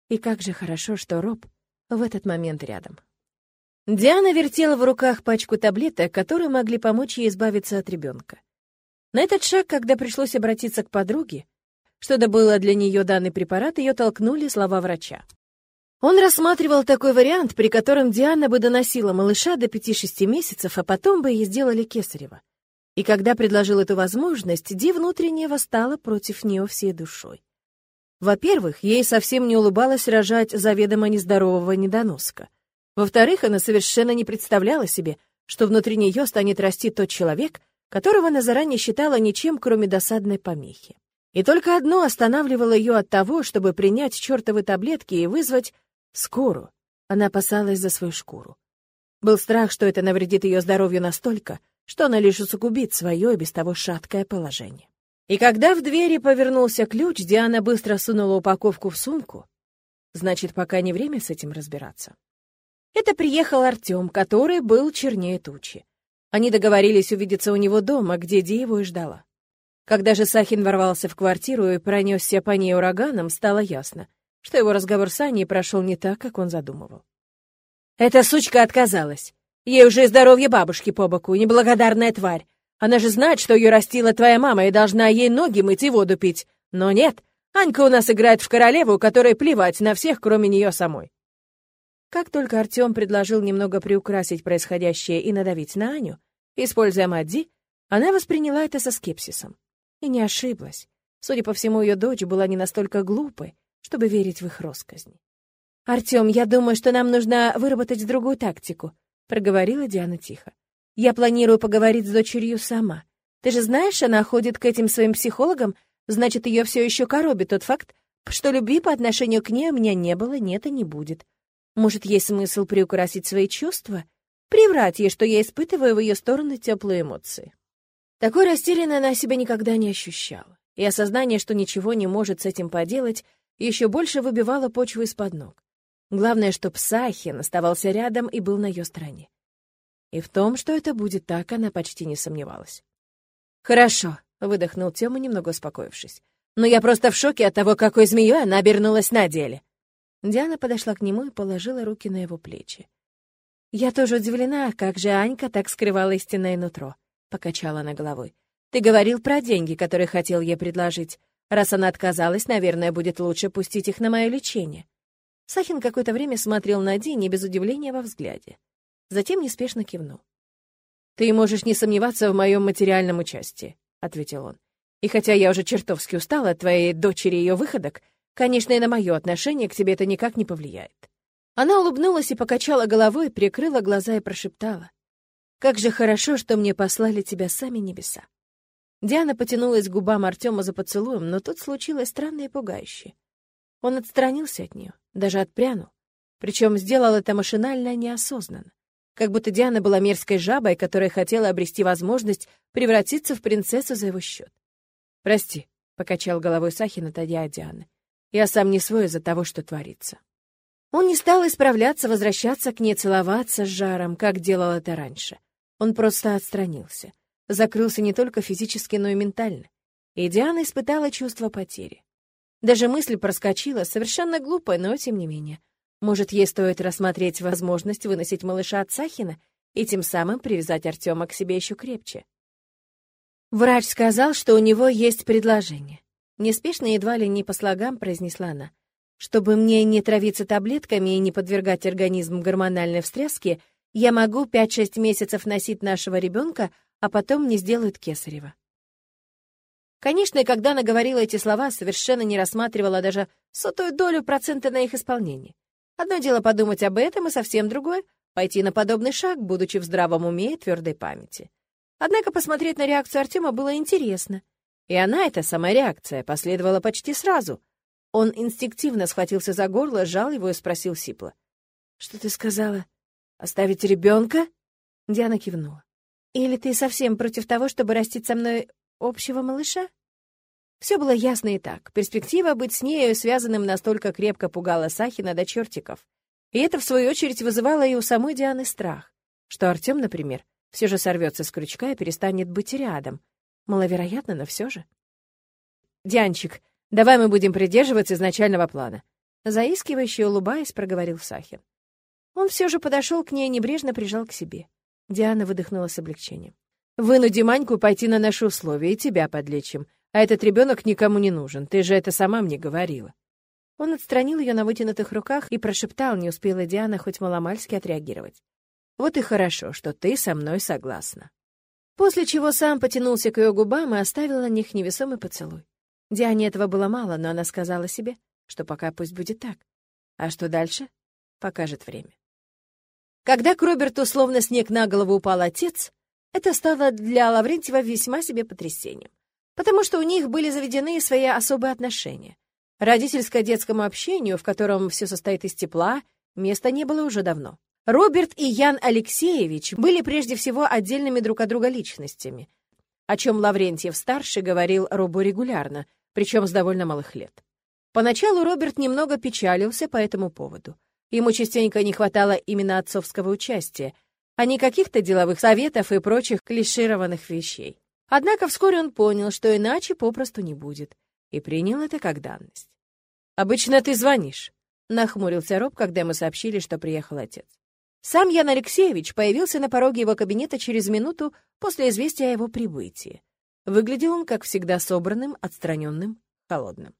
И как же хорошо, что Роб в этот момент рядом. Диана вертела в руках пачку таблеток, которые могли помочь ей избавиться от ребенка. На этот шаг, когда пришлось обратиться к подруге, что добыло для нее данный препарат, ее толкнули слова врача. Он рассматривал такой вариант, при котором Диана бы доносила малыша до 5-6 месяцев, а потом бы ей сделали кесарево. И когда предложил эту возможность, Ди внутренне восстала против нее всей душой. Во-первых, ей совсем не улыбалось рожать заведомо нездорового недоноска. Во-вторых, она совершенно не представляла себе, что внутри нее станет расти тот человек, которого она заранее считала ничем, кроме досадной помехи. И только одно останавливало ее от того, чтобы принять чертовы таблетки и вызвать скорую. Она опасалась за свою шкуру. Был страх, что это навредит ее здоровью настолько, что она лишь усугубит свое и без того шаткое положение. И когда в двери повернулся ключ, Диана быстро сунула упаковку в сумку. Значит, пока не время с этим разбираться. Это приехал Артем, который был чернее тучи. Они договорились увидеться у него дома, где Ди его и ждала. Когда же Сахин ворвался в квартиру и пронесся по ней ураганом, стало ясно, что его разговор с Аней прошел не так, как он задумывал. «Эта сучка отказалась. Ей уже здоровье бабушки по боку, неблагодарная тварь. Она же знает, что ее растила твоя мама и должна ей ноги мыть и воду пить. Но нет, Анька у нас играет в королеву, которой плевать на всех, кроме нее самой. Как только Артём предложил немного приукрасить происходящее и надавить на Аню, используя Мадди, она восприняла это со скепсисом. И не ошиблась. Судя по всему, ее дочь была не настолько глупой, чтобы верить в их росказни. «Артём, я думаю, что нам нужно выработать другую тактику», — проговорила Диана тихо. «Я планирую поговорить с дочерью сама. Ты же знаешь, она ходит к этим своим психологам, значит, ее все еще коробит тот факт, что любви по отношению к ней у меня не было, нет и не будет. Может, есть смысл приукрасить свои чувства? Приврать ей, что я испытываю в ее сторону теплые эмоции. Такой растерянной она себя никогда не ощущала. И осознание, что ничего не может с этим поделать, еще больше выбивало почву из-под ног. Главное, что Псахин оставался рядом и был на ее стороне. И в том, что это будет так, она почти не сомневалась. «Хорошо», — выдохнул Тёма, немного успокоившись. «Но я просто в шоке от того, какой змеей она обернулась на деле». Диана подошла к нему и положила руки на его плечи. «Я тоже удивлена, как же Анька так скрывала истинное нутро», — покачала она головой. «Ты говорил про деньги, которые хотел ей предложить. Раз она отказалась, наверное, будет лучше пустить их на мое лечение». Сахин какое-то время смотрел на Ди, не без удивления во взгляде. Затем неспешно кивнул. «Ты можешь не сомневаться в моем материальном участии», — ответил он. «И хотя я уже чертовски устала от твоей дочери и ее выходок, конечно, и на мое отношение к тебе это никак не повлияет». Она улыбнулась и покачала головой, прикрыла глаза и прошептала. «Как же хорошо, что мне послали тебя сами небеса». Диана потянулась к губам Артема за поцелуем, но тут случилось странное и пугающее. Он отстранился от нее, даже отпрянул. Причем сделал это машинально, неосознанно. Как будто Диана была мерзкой жабой, которая хотела обрести возможность превратиться в принцессу за его счет. «Прости», — покачал головой Сахин, отойдя от Дианы. «Я сам не свой из-за того, что творится». Он не стал исправляться, возвращаться к ней, целоваться с жаром, как делал это раньше. Он просто отстранился. Закрылся не только физически, но и ментально. И Диана испытала чувство потери. Даже мысль проскочила, совершенно глупая, но тем не менее. Может, ей стоит рассмотреть возможность выносить малыша от Сахина и тем самым привязать Артема к себе еще крепче. Врач сказал, что у него есть предложение. Неспешно, едва ли не по слогам, произнесла она. Чтобы мне не травиться таблетками и не подвергать организм гормональной встряске, я могу 5-6 месяцев носить нашего ребенка, а потом не сделают кесарева. Конечно, когда она говорила эти слова, совершенно не рассматривала даже сотую долю процента на их исполнение. Одно дело подумать об этом, и совсем другое — пойти на подобный шаг, будучи в здравом уме и твердой памяти. Однако посмотреть на реакцию Артема было интересно. И она, эта самая реакция, последовала почти сразу. Он инстинктивно схватился за горло, сжал его и спросил сипло. «Что ты сказала? Оставить ребенка? Диана кивнула. «Или ты совсем против того, чтобы растить со мной общего малыша?» Все было ясно и так. Перспектива быть с нею связанным настолько крепко пугала Сахина до чертиков. И это, в свою очередь, вызывало и у самой Дианы страх. Что Артем, например, все же сорвется с крючка и перестанет быть рядом. Маловероятно, но все же. «Дианчик, давай мы будем придерживаться изначального плана», заискивающе улыбаясь, проговорил Сахин. Он все же подошел к ней и небрежно прижал к себе. Диана выдохнула с облегчением. «Вынуди Маньку пойти на наши условия, и тебя подлечим. А этот ребенок никому не нужен, ты же это сама мне говорила». Он отстранил ее на вытянутых руках и прошептал, не успела Диана хоть маломальски отреагировать. «Вот и хорошо, что ты со мной согласна». После чего сам потянулся к ее губам и оставил на них невесомый поцелуй. Диане этого было мало, но она сказала себе, что пока пусть будет так. А что дальше, покажет время. Когда к Роберту словно снег на голову упал отец, это стало для Лаврентьева весьма себе потрясением потому что у них были заведены свои особые отношения. Родительско-детскому общению, в котором все состоит из тепла, места не было уже давно. Роберт и Ян Алексеевич были прежде всего отдельными друг от друга личностями, о чем Лаврентьев-старший говорил Робу регулярно, причем с довольно малых лет. Поначалу Роберт немного печалился по этому поводу. Ему частенько не хватало именно отцовского участия, а не каких-то деловых советов и прочих клишированных вещей. Однако вскоре он понял, что иначе попросту не будет, и принял это как данность. «Обычно ты звонишь», — нахмурился Роб, когда ему сообщили, что приехал отец. Сам Ян Алексеевич появился на пороге его кабинета через минуту после известия о его прибытии. Выглядел он, как всегда, собранным, отстраненным, холодным.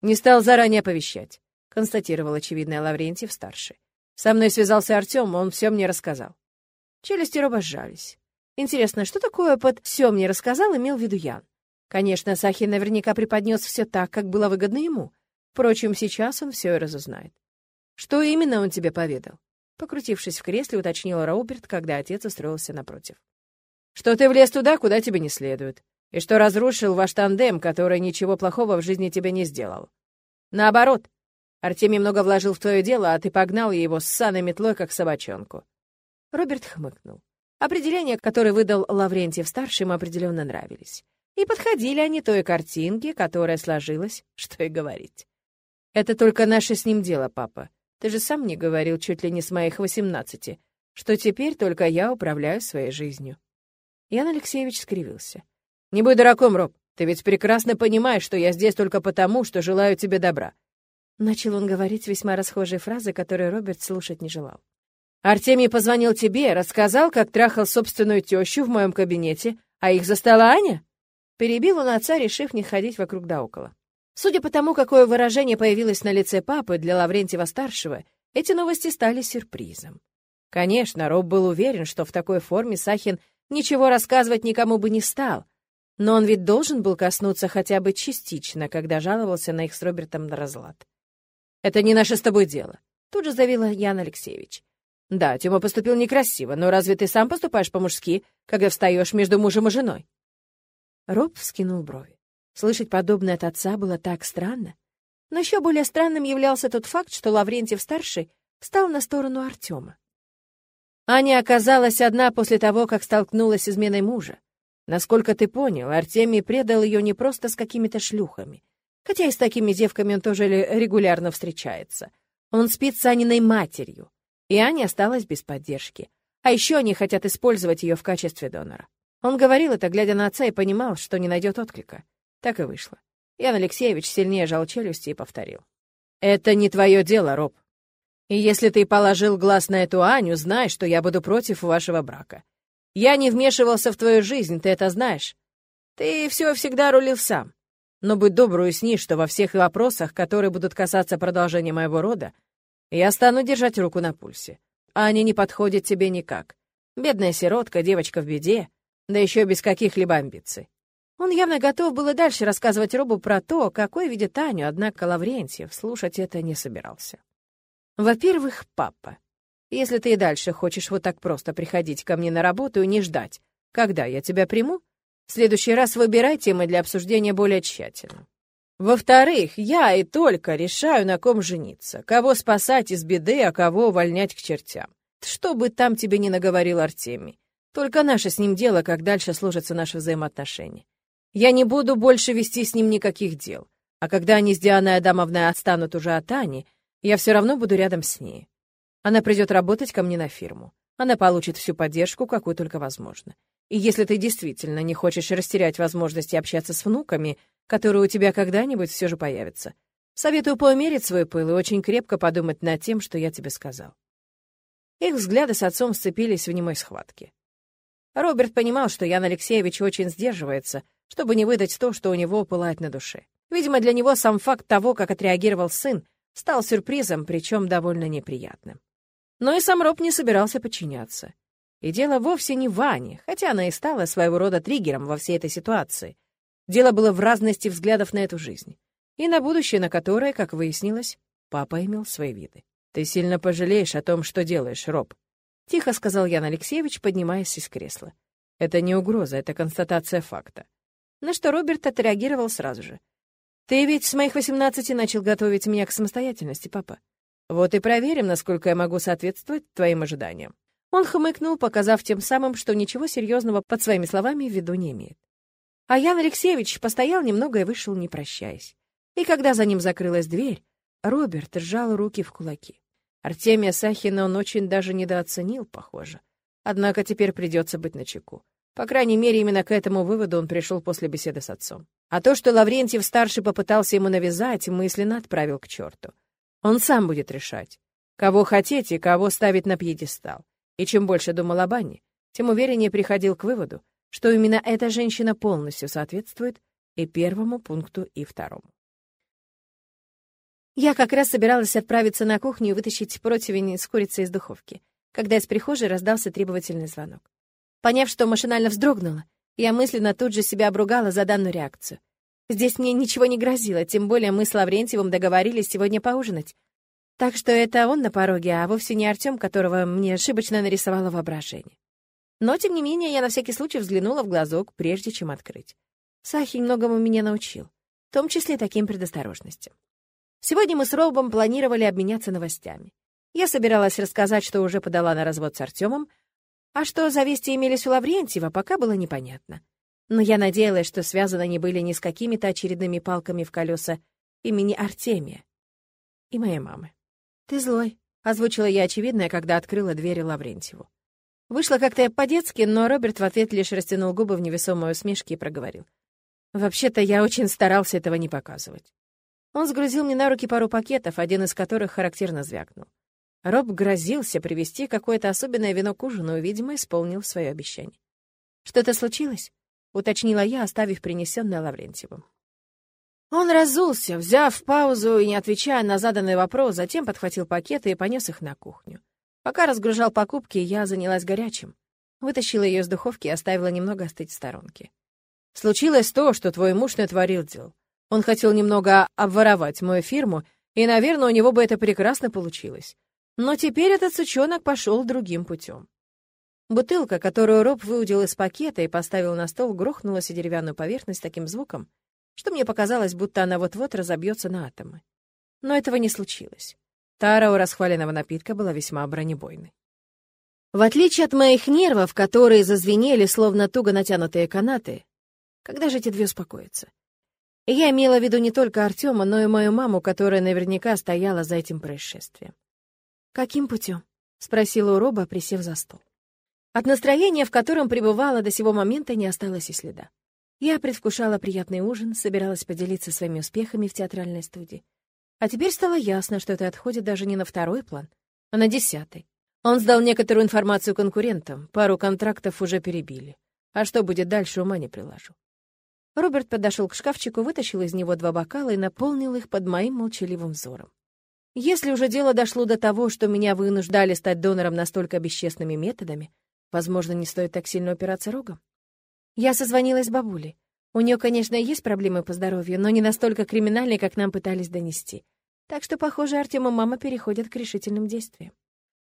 «Не стал заранее оповещать», — констатировал очевидный Лаврентьев-старший. «Со мной связался Артем, он все мне рассказал». Челюсти Роба сжались. Интересно, что такое под «все мне рассказал» имел в виду Ян? Конечно, Сахи наверняка преподнес все так, как было выгодно ему. Впрочем, сейчас он все и разузнает. «Что именно он тебе поведал?» Покрутившись в кресле, уточнил Роберт, когда отец устроился напротив. «Что ты влез туда, куда тебе не следует, и что разрушил ваш тандем, который ничего плохого в жизни тебе не сделал. Наоборот, Артемий много вложил в твое дело, а ты погнал его с саной метлой, как собачонку». Роберт хмыкнул. Определения, которые выдал Лаврентьев-старший, ему определенно нравились. И подходили они той картинке, которая сложилась, *laughs* что и говорить. «Это только наше с ним дело, папа. Ты же сам мне говорил чуть ли не с моих восемнадцати, что теперь только я управляю своей жизнью. Ян Алексеевич скривился. «Не будь дураком, Роб. Ты ведь прекрасно понимаешь, что я здесь только потому, что желаю тебе добра». Начал он говорить весьма расхожие фразы, которые Роберт слушать не желал. «Артемий позвонил тебе, рассказал, как трахал собственную тещу в моем кабинете, а их застала Аня?» Перебил он отца, решив не ходить вокруг да около. Судя по тому, какое выражение появилось на лице папы для Лаврентьева-старшего, эти новости стали сюрпризом. Конечно, Роб был уверен, что в такой форме Сахин ничего рассказывать никому бы не стал, но он ведь должен был коснуться хотя бы частично, когда жаловался на их с Робертом на разлад. «Это не наше с тобой дело», — тут же заявила Ян Алексеевич. «Да, Тёма поступил некрасиво, но разве ты сам поступаешь по-мужски, когда встаешь между мужем и женой?» Роб вскинул брови. Слышать подобное от отца было так странно. Но еще более странным являлся тот факт, что Лаврентьев-старший встал на сторону Артема. Аня оказалась одна после того, как столкнулась с изменой мужа. Насколько ты понял, Артемий предал ее не просто с какими-то шлюхами. Хотя и с такими девками он тоже регулярно встречается. Он спит с Аниной матерью. И Аня осталась без поддержки. А еще они хотят использовать ее в качестве донора. Он говорил это, глядя на отца, и понимал, что не найдет отклика. Так и вышло. Ян Алексеевич сильнее жал челюсти и повторил. «Это не твое дело, Роб. И если ты положил глаз на эту Аню, знай, что я буду против вашего брака. Я не вмешивался в твою жизнь, ты это знаешь. Ты все всегда рулил сам. Но будь добрую и сни, что во всех вопросах, которые будут касаться продолжения моего рода, я стану держать руку на пульсе. Аня не подходит тебе никак. Бедная сиротка, девочка в беде, да еще без каких-либо амбиций. Он явно готов был и дальше рассказывать Робу про то, какой видит Аню, однако Лаврентьев слушать это не собирался. Во-первых, папа, если ты и дальше хочешь вот так просто приходить ко мне на работу и не ждать, когда я тебя приму, в следующий раз выбирай темы для обсуждения более тщательно. Во-вторых, я и только решаю, на ком жениться, кого спасать из беды, а кого увольнять к чертям. Что бы там тебе ни наговорил Артемий. Только наше с ним дело, как дальше сложатся наши взаимоотношения. Я не буду больше вести с ним никаких дел. А когда они с Дианой Адамовной отстанут уже от Ани, я все равно буду рядом с ней. Она придет работать ко мне на фирму. Она получит всю поддержку, какую только возможно. И если ты действительно не хочешь растерять возможности общаться с внуками, которые у тебя когда-нибудь все же появятся, советую поумерить свой пыл и очень крепко подумать над тем, что я тебе сказал. Их взгляды с отцом сцепились в немой схватке. Роберт понимал, что Ян Алексеевич очень сдерживается, чтобы не выдать то, что у него пылает на душе. Видимо, для него сам факт того, как отреагировал сын, стал сюрпризом, причем довольно неприятным. Но и сам Роб не собирался подчиняться. И дело вовсе не в Ване, хотя она и стала своего рода триггером во всей этой ситуации. Дело было в разности взглядов на эту жизнь. И на будущее, на которое, как выяснилось, папа имел свои виды. «Ты сильно пожалеешь о том, что делаешь, Роб», — тихо сказал Ян Алексеевич, поднимаясь из кресла. «Это не угроза, это констатация факта». На что Роберт отреагировал сразу же. Ты ведь с моих восемнадцати начал готовить меня к самостоятельности, папа. Вот и проверим, насколько я могу соответствовать твоим ожиданиям. Он хмыкнул, показав тем самым, что ничего серьезного под своими словами в виду не имеет. А Ян Алексеевич постоял немного и вышел, не прощаясь. И когда за ним закрылась дверь, Роберт сжал руки в кулаки. Артемия Сахина он очень даже недооценил, похоже. Однако теперь придется быть начеку. По крайней мере, именно к этому выводу он пришел после беседы с отцом. А то, что Лаврентьев-старший попытался ему навязать, мысленно отправил к черту. Он сам будет решать, кого хотеть и кого ставить на пьедестал. И чем больше думал об Анне, тем увереннее приходил к выводу, что именно эта женщина полностью соответствует и первому пункту, и второму. Я как раз собиралась отправиться на кухню и вытащить противень с курицей из духовки, когда из прихожей раздался требовательный звонок. Поняв, что машинально вздрогнула, я мысленно тут же себя обругала за данную реакцию. Здесь мне ничего не грозило, тем более мы с Лаврентьевым договорились сегодня поужинать. Так что это он на пороге, а вовсе не Артём, которого мне ошибочно нарисовало воображение. Но, тем не менее, я на всякий случай взглянула в глазок, прежде чем открыть. Сахи многому меня научил, в том числе таким предосторожностям. Сегодня мы с Робом планировали обменяться новостями. Я собиралась рассказать, что уже подала на развод с Артёмом, а что за вести имелись у Лаврентьева, пока было непонятно. Но я надеялась, что связаны они были не с какими-то очередными палками в колеса имени Артемия и моей мамы. «Ты злой», Озвучила я очевидное, когда открыла двери Лаврентьеву. Вышло как-то по-детски, но Роберт в ответ лишь растянул губы в невесомой усмешке и проговорил. «Вообще-то я очень старался этого не показывать». Он сгрузил мне на руки пару пакетов, один из которых характерно звякнул. Роб грозился привезти какое-то особенное вино к ужину видимо, исполнил свое обещание. «Что-то случилось?» — уточнила я, оставив принесенное Лаврентьевым. Он разулся, взяв паузу и не отвечая на заданный вопрос, затем подхватил пакеты и понес их на кухню. Пока разгружал покупки, я занялась горячим. Вытащила ее из духовки и оставила немного остыть в сторонке. «Случилось то, что твой муж натворил дел. Он хотел немного обворовать мою фирму, и, наверное, у него бы это прекрасно получилось. Но теперь этот сучонок пошел другим путем. Бутылка, которую Роб выудил из пакета и поставил на стол, грохнулась о деревянную поверхность таким звуком, что мне показалось, будто она вот-вот разобьется на атомы. Но этого не случилось. Тара у расхваленного напитка была весьма бронебойной. В отличие от моих нервов, которые зазвенели, словно туго натянутые канаты, когда же эти две успокоятся? я имела в виду не только Артема, но и мою маму, которая наверняка стояла за этим происшествием. «Каким путем?» — спросила у Роба, присев за стол. От настроения, в котором пребывала до сего момента, не осталось и следа. Я предвкушала приятный ужин, собиралась поделиться своими успехами в театральной студии. А теперь стало ясно, что это отходит даже не на второй план, а на десятый. Он сдал некоторую информацию конкурентам, пару контрактов уже перебили. А что будет дальше, ума не приложу. Роберт подошел к шкафчику, вытащил из него два бокала и наполнил их под моим молчаливым взором. Если уже дело дошло до того, что меня вынуждали стать донором настолько бесчестными методами, возможно, не стоит так сильно упираться рогом. Я созвонилась с бабулей. У нее, конечно, есть проблемы по здоровью, но не настолько криминальные, как нам пытались донести. Так что, похоже, Артем и мама переходят к решительным действиям.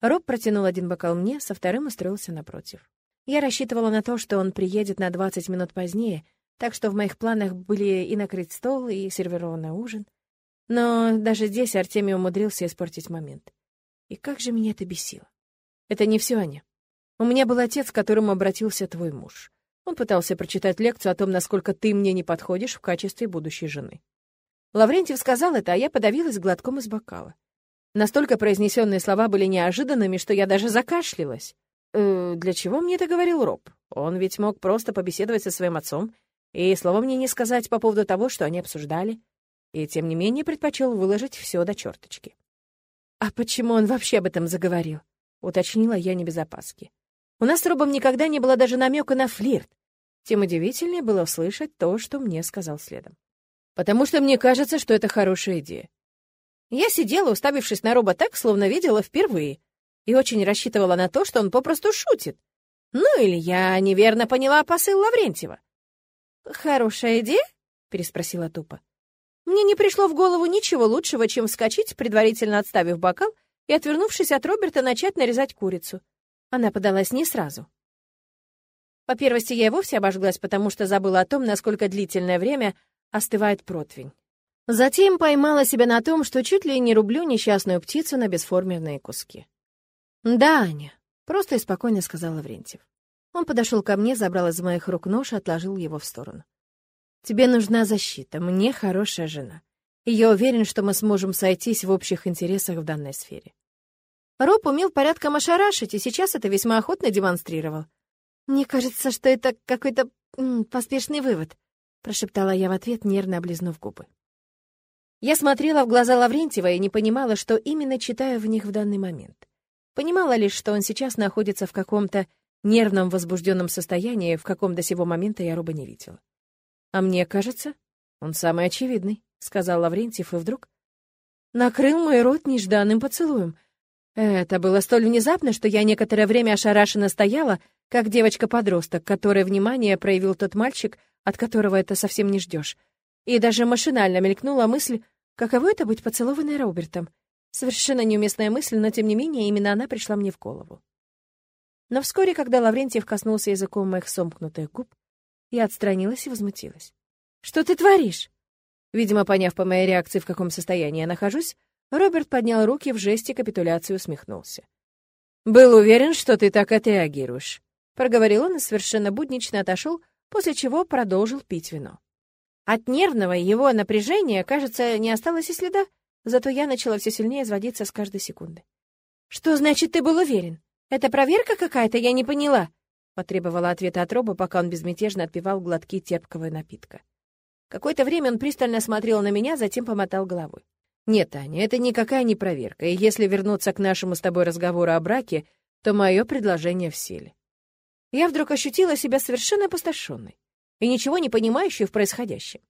Роб протянул один бокал мне, со вторым устроился напротив. Я рассчитывала на то, что он приедет на 20 минут позднее, так что в моих планах были и накрыть стол, и сервированный ужин. Но даже здесь Артемий умудрился испортить момент. И как же меня это бесило. Это не все, Аня. У меня был отец, к которому обратился твой муж. Он пытался прочитать лекцию о том, насколько ты мне не подходишь в качестве будущей жены. Лаврентьев сказал это, а я подавилась глотком из бокала. Настолько произнесенные слова были неожиданными, что я даже закашлялась. «Э, «Для чего мне это говорил Роб? Он ведь мог просто побеседовать со своим отцом и слова мне не сказать по поводу того, что они обсуждали, и тем не менее предпочел выложить все до черточки». «А почему он вообще об этом заговорил?» — уточнила я не без опаски. У нас с Робом никогда не было даже намека на флирт. Тем удивительнее было услышать то, что мне сказал следом. Потому что мне кажется, что это хорошая идея. Я сидела, уставившись на Роба так, словно видела впервые, и очень рассчитывала на то, что он попросту шутит. Ну или я неверно поняла посыл Лаврентьева. «Хорошая идея?» — переспросила тупо. Мне не пришло в голову ничего лучшего, чем вскочить, предварительно отставив бокал, и, отвернувшись от Роберта, начать нарезать курицу. Она подалась не сразу. По первости, я и вовсе обожглась, потому что забыла о том, насколько длительное время остывает противень. Затем поймала себя на том, что чуть ли не рублю несчастную птицу на бесформенные куски. «Да, Аня», — просто и спокойно сказал Лаврентьев. Он подошел ко мне, забрал из моих рук нож и отложил его в сторону. «Тебе нужна защита, мне хорошая жена. И я уверен, что мы сможем сойтись в общих интересах в данной сфере. Роб умел порядком ошарашить, и сейчас это весьма охотно демонстрировал. «Мне кажется, что это какой-то поспешный вывод», — прошептала я в ответ, нервно облизнув губы. Я смотрела в глаза Лаврентьева и не понимала, что именно читаю в них в данный момент. Понимала лишь, что он сейчас находится в каком-то нервном возбужденном состоянии, в каком до сего момента я Роба не видела. «А мне кажется, он самый очевидный», — сказал Лаврентьев, и вдруг накрыл мой рот нежданным поцелуем — это было столь внезапно, что я некоторое время ошарашенно стояла, как девочка-подросток, которой внимание проявил тот мальчик, от которого это совсем не ждешь. И даже машинально мелькнула мысль, каково это быть поцелованной Робертом. Совершенно неуместная мысль, но тем не менее именно она пришла мне в голову. Но вскоре, когда Лаврентьев коснулся языком моих сомкнутых губ, я отстранилась и возмутилась. «Что ты творишь?» Видимо, поняв по моей реакции, в каком состоянии я нахожусь, Роберт поднял руки в жесте капитуляции и усмехнулся. «Был уверен, что ты так отреагируешь», — проговорил он и совершенно буднично отошел, после чего продолжил пить вино. От нервного его напряжения, кажется, не осталось и следа, зато я начала все сильнее изводиться с каждой секунды. «Что значит, ты был уверен? Это проверка какая-то, я не поняла», — потребовала ответа от Роба, пока он безмятежно отпивал глотки терпкого напитка. Какое-то время он пристально смотрел на меня, затем помотал головой. «Нет, Таня, это никакая не проверка, и если вернуться к нашему с тобой разговору о браке, то мое предложение в силе». Я вдруг ощутила себя совершенно опустошенной и ничего не понимающей в происходящем.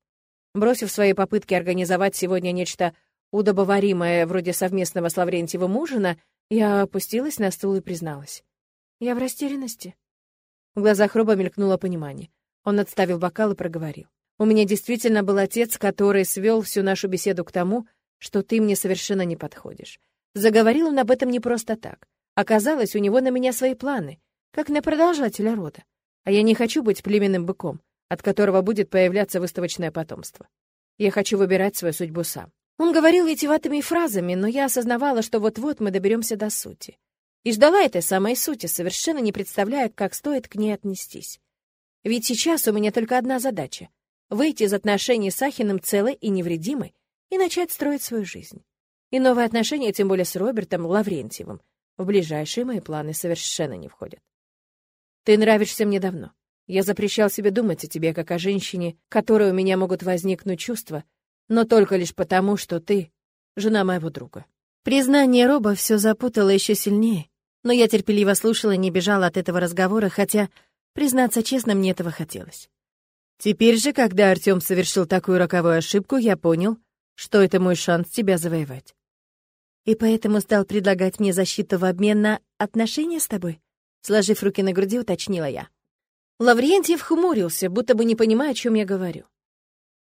Бросив свои попытки организовать сегодня нечто удобоваримое вроде совместного с Лаврентьевым ужина, я опустилась на стул и призналась. «Я в растерянности». В глазах Роба мелькнуло понимание. Он отставил бокал и проговорил. «У меня действительно был отец, который свел всю нашу беседу к тому, что ты мне совершенно не подходишь. Заговорил он об этом не просто так. Оказалось, у него на меня свои планы, как на продолжателя рода. А я не хочу быть племенным быком, от которого будет появляться выставочное потомство. Я хочу выбирать свою судьбу сам. Он говорил витиеватыми фразами, но я осознавала, что вот-вот мы доберемся до сути. И ждала этой самой сути, совершенно не представляя, как стоит к ней отнестись. Ведь сейчас у меня только одна задача — выйти из отношений с Ахиным целой и невредимой и начать строить свою жизнь. И новые отношения, тем более с Робертом Лаврентьевым, в ближайшие мои планы совершенно не входят. Ты нравишься мне давно. Я запрещал себе думать о тебе как о женщине, которой у меня могут возникнуть чувства, но только лишь потому, что ты — жена моего друга. Признание Роба все запутало еще сильнее, но я терпеливо слушала и не бежала от этого разговора, хотя, признаться честно, мне этого хотелось. Теперь же, когда Артём совершил такую роковую ошибку, я понял, что это мой шанс тебя завоевать. И поэтому стал предлагать мне защиту в обмен на отношения с тобой? Сложив руки на груди, уточнила я. Лаврентьев хмурился, будто бы не понимая, о чем я говорю.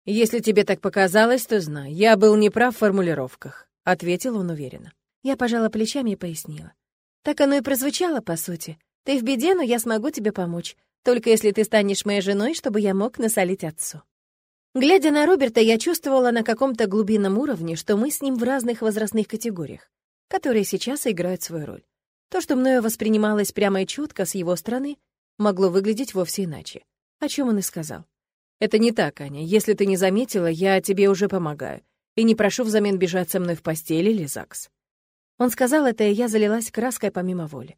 «Если тебе так показалось, то знай, я был неправ в формулировках», — ответил он уверенно. Я пожала плечами и пояснила. «Так оно и прозвучало, по сути. Ты в беде, но я смогу тебе помочь, только если ты станешь моей женой, чтобы я мог насолить отцу». Глядя на Роберта, я чувствовала на каком-то глубинном уровне, что мы с ним в разных возрастных категориях, которые сейчас играют свою роль. То, что мною воспринималось прямо и четко с его стороны, могло выглядеть вовсе иначе. О чем он и сказал. «Это не так, Аня. Если ты не заметила, я тебе уже помогаю. И не прошу взамен бежать со мной в постель или ЗАГС». Он сказал это, и я залилась краской помимо воли.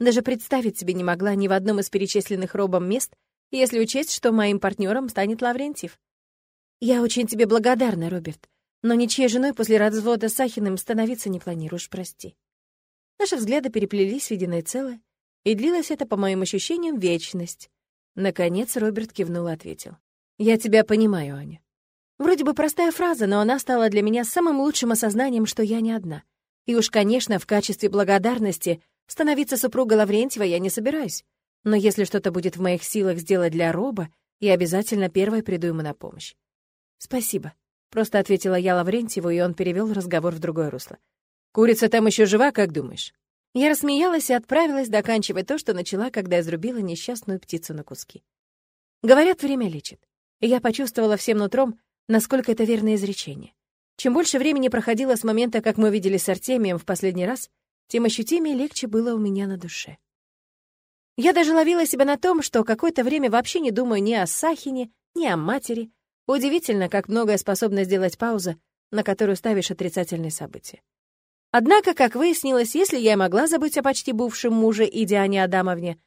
Даже представить себе не могла ни в одном из перечисленных робом мест, если учесть, что моим партнером станет Лаврентьев. «Я очень тебе благодарна, Роберт, но ничьей женой после развода с Ахиным становиться не планируешь, прости». Наши взгляды переплелись в единое целое, и длилось это, по моим ощущениям, вечность. Наконец Роберт кивнул и ответил. «Я тебя понимаю, Аня». Вроде бы простая фраза, но она стала для меня самым лучшим осознанием, что я не одна. И уж, конечно, в качестве благодарности становиться супругой Лаврентьева я не собираюсь. Но если что-то будет в моих силах сделать для Роба, я обязательно первой приду ему на помощь. «Спасибо», — просто ответила я Лаврентьеву, и он перевел разговор в другое русло. «Курица там еще жива, как думаешь?» Я рассмеялась и отправилась доканчивать то, что начала, когда изрубила несчастную птицу на куски. Говорят, время лечит. И я почувствовала всем нутром, насколько это верное изречение. Чем больше времени проходило с момента, как мы виделись с Артемием в последний раз, тем ощутимее легче было у меня на душе. Я даже ловила себя на том, что какое-то время вообще не думаю ни о Сахине, ни о матери, Удивительно, как многое способна сделать пауза, на которую ставишь отрицательные события. Однако, как выяснилось, если я и могла забыть о почти бывшем муже и Диане Адамовне,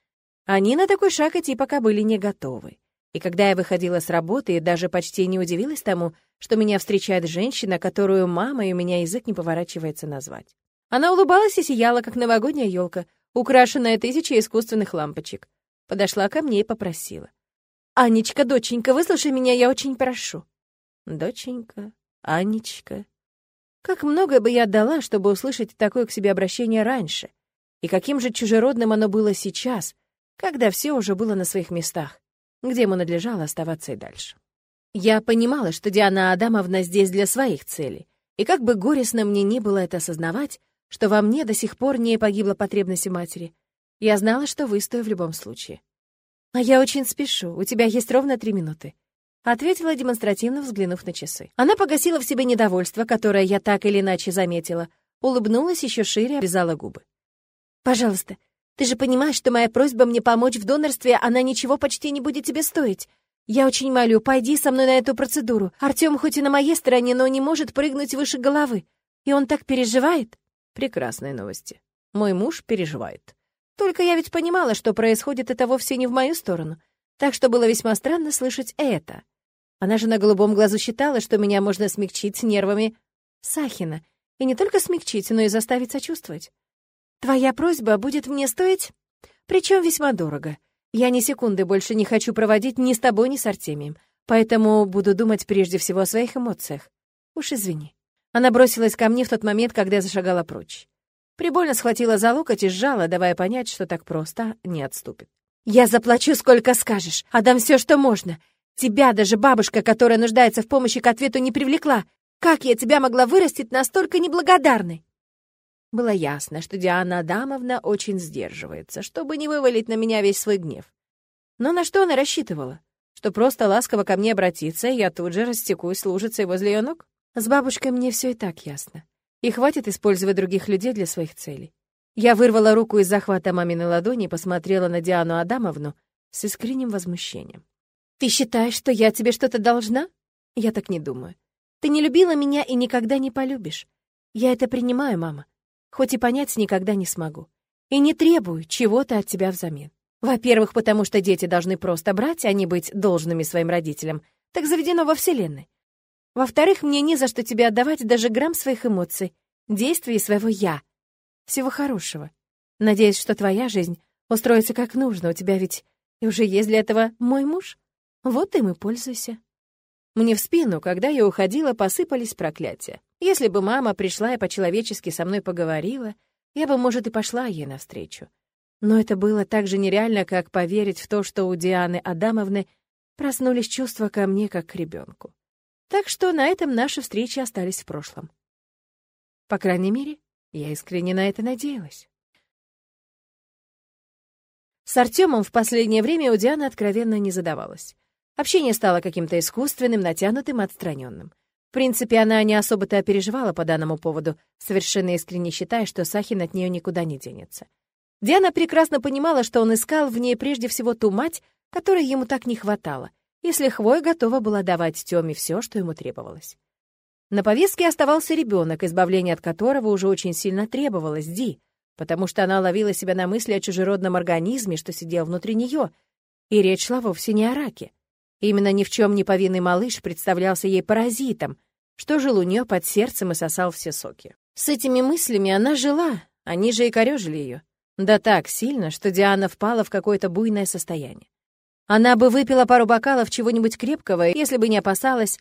они на такой шаг идти пока были не готовы. И когда я выходила с работы и даже почти не удивилась тому, что меня встречает женщина, которую мама, и у меня язык не поворачивается назвать. Она улыбалась и сияла, как новогодняя елка, украшенная тысячей искусственных лампочек. Подошла ко мне и попросила. «Анечка, доченька, выслушай меня, я очень прошу». «Доченька, Анечка». Как много бы я отдала, чтобы услышать такое к себе обращение раньше. И каким же чужеродным оно было сейчас, когда все уже было на своих местах, где ему надлежало оставаться и дальше. Я понимала, что Диана Адамовна здесь для своих целей, и как бы горестно мне не было это осознавать, что во мне до сих пор не погибла потребность матери, я знала, что выстою в любом случае. «А я очень спешу, у тебя есть ровно три минуты», — ответила демонстративно, взглянув на часы. Она погасила в себе недовольство, которое я так или иначе заметила, улыбнулась еще шире, обвязала губы. «Пожалуйста, ты же понимаешь, что моя просьба мне помочь в донорстве, она ничего почти не будет тебе стоить. Я очень молю, пойди со мной на эту процедуру. Артём хоть и на моей стороне, но не может прыгнуть выше головы. И он так переживает». Прекрасные новости. Мой муж переживает. Только я ведь понимала, что происходит это вовсе не в мою сторону, так что было весьма странно слышать это. Она же на голубом глазу считала, что меня можно смягчить нервами Сахина, и не только смягчить, но и заставить сочувствовать. Твоя просьба будет мне стоить, причем весьма дорого. Я ни секунды больше не хочу проводить ни с тобой, ни с Артемием, поэтому буду думать прежде всего о своих эмоциях. Уж извини. Она бросилась ко мне в тот момент, когда я зашагала прочь. Прибольно схватила за локоть и сжала, давая понять, что так просто не отступит. «Я заплачу, сколько скажешь, отдам все, что можно. Тебя даже бабушка, которая нуждается в помощи, к ответу не привлекла. Как я тебя могла вырастить настолько неблагодарной?» Было ясно, что Диана Адамовна очень сдерживается, чтобы не вывалить на меня весь свой гнев. Но на что она рассчитывала? Что просто ласково ко мне обратиться, и я тут же растекусь лужицей возле ее ног? С бабушкой мне все и так ясно. И хватит использовать других людей для своих целей. Я вырвала руку из захвата маминой ладони и посмотрела на Диану Адамовну с искренним возмущением. «Ты считаешь, что я тебе что-то должна? Я так не думаю. Ты не любила меня и никогда не полюбишь. Я это принимаю, мама. Хоть и понять никогда не смогу. И не требую чего-то от тебя взамен. Во-первых, потому что дети должны просто брать, а не быть должными своим родителям. Так заведено во Вселенной. Во-вторых, мне не за что тебе отдавать даже грамм своих эмоций, действий своего «я». Всего хорошего. Надеюсь, что твоя жизнь устроится как нужно. У тебя ведь и уже есть для этого мой муж. Вот им и пользуйся. Мне в спину, когда я уходила, посыпались проклятия. Если бы мама пришла и по-человечески со мной поговорила, я бы, может, и пошла ей навстречу. Но это было так же нереально, как поверить в то, что у Дианы Адамовны проснулись чувства ко мне, как к ребенку. Так что на этом наши встречи остались в прошлом. По крайней мере, я искренне на это надеялась. С Артемом в последнее время у Дианы откровенно не задавалось. Общение стало каким-то искусственным, натянутым, отстраненным. В принципе, она не особо-то переживала по данному поводу, совершенно искренне считая, что Сахин от нее никуда не денется. Диана прекрасно понимала, что он искал в ней прежде всего ту мать, которой ему так не хватало, если Хвой готова была давать Тёме все, что ему требовалось. На повестке оставался ребенок, избавление от которого уже очень сильно требовалось Ди, потому что она ловила себя на мысли о чужеродном организме, что сидел внутри нее, и речь шла вовсе не о раке. Именно ни в чем не повинный малыш представлялся ей паразитом, что жил у нее под сердцем и сосал все соки. С этими мыслями она жила, они же и корежили ее. Да так сильно, что Диана впала в какое-то буйное состояние. Она бы выпила пару бокалов чего-нибудь крепкого, если бы не опасалась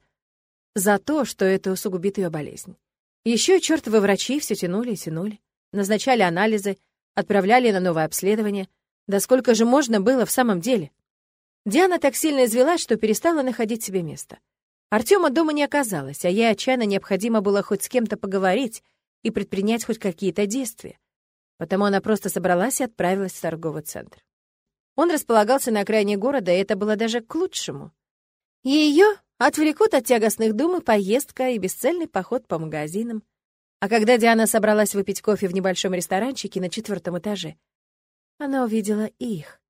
за то, что это усугубит ее болезнь. Еще чертовы врачи все тянули и тянули. Назначали анализы, отправляли на новое обследование. Да сколько же можно было в самом деле? Диана так сильно извелась, что перестала находить себе место. Артема дома не оказалось, а ей отчаянно необходимо было хоть с кем-то поговорить и предпринять хоть какие-то действия. Потому она просто собралась и отправилась в торговый центр. Он располагался на окраине города, и это было даже к лучшему. Ее отвлекут от тягостных дум и поездка, и бесцельный поход по магазинам. А когда Диана собралась выпить кофе в небольшом ресторанчике на четвертом этаже, она увидела их.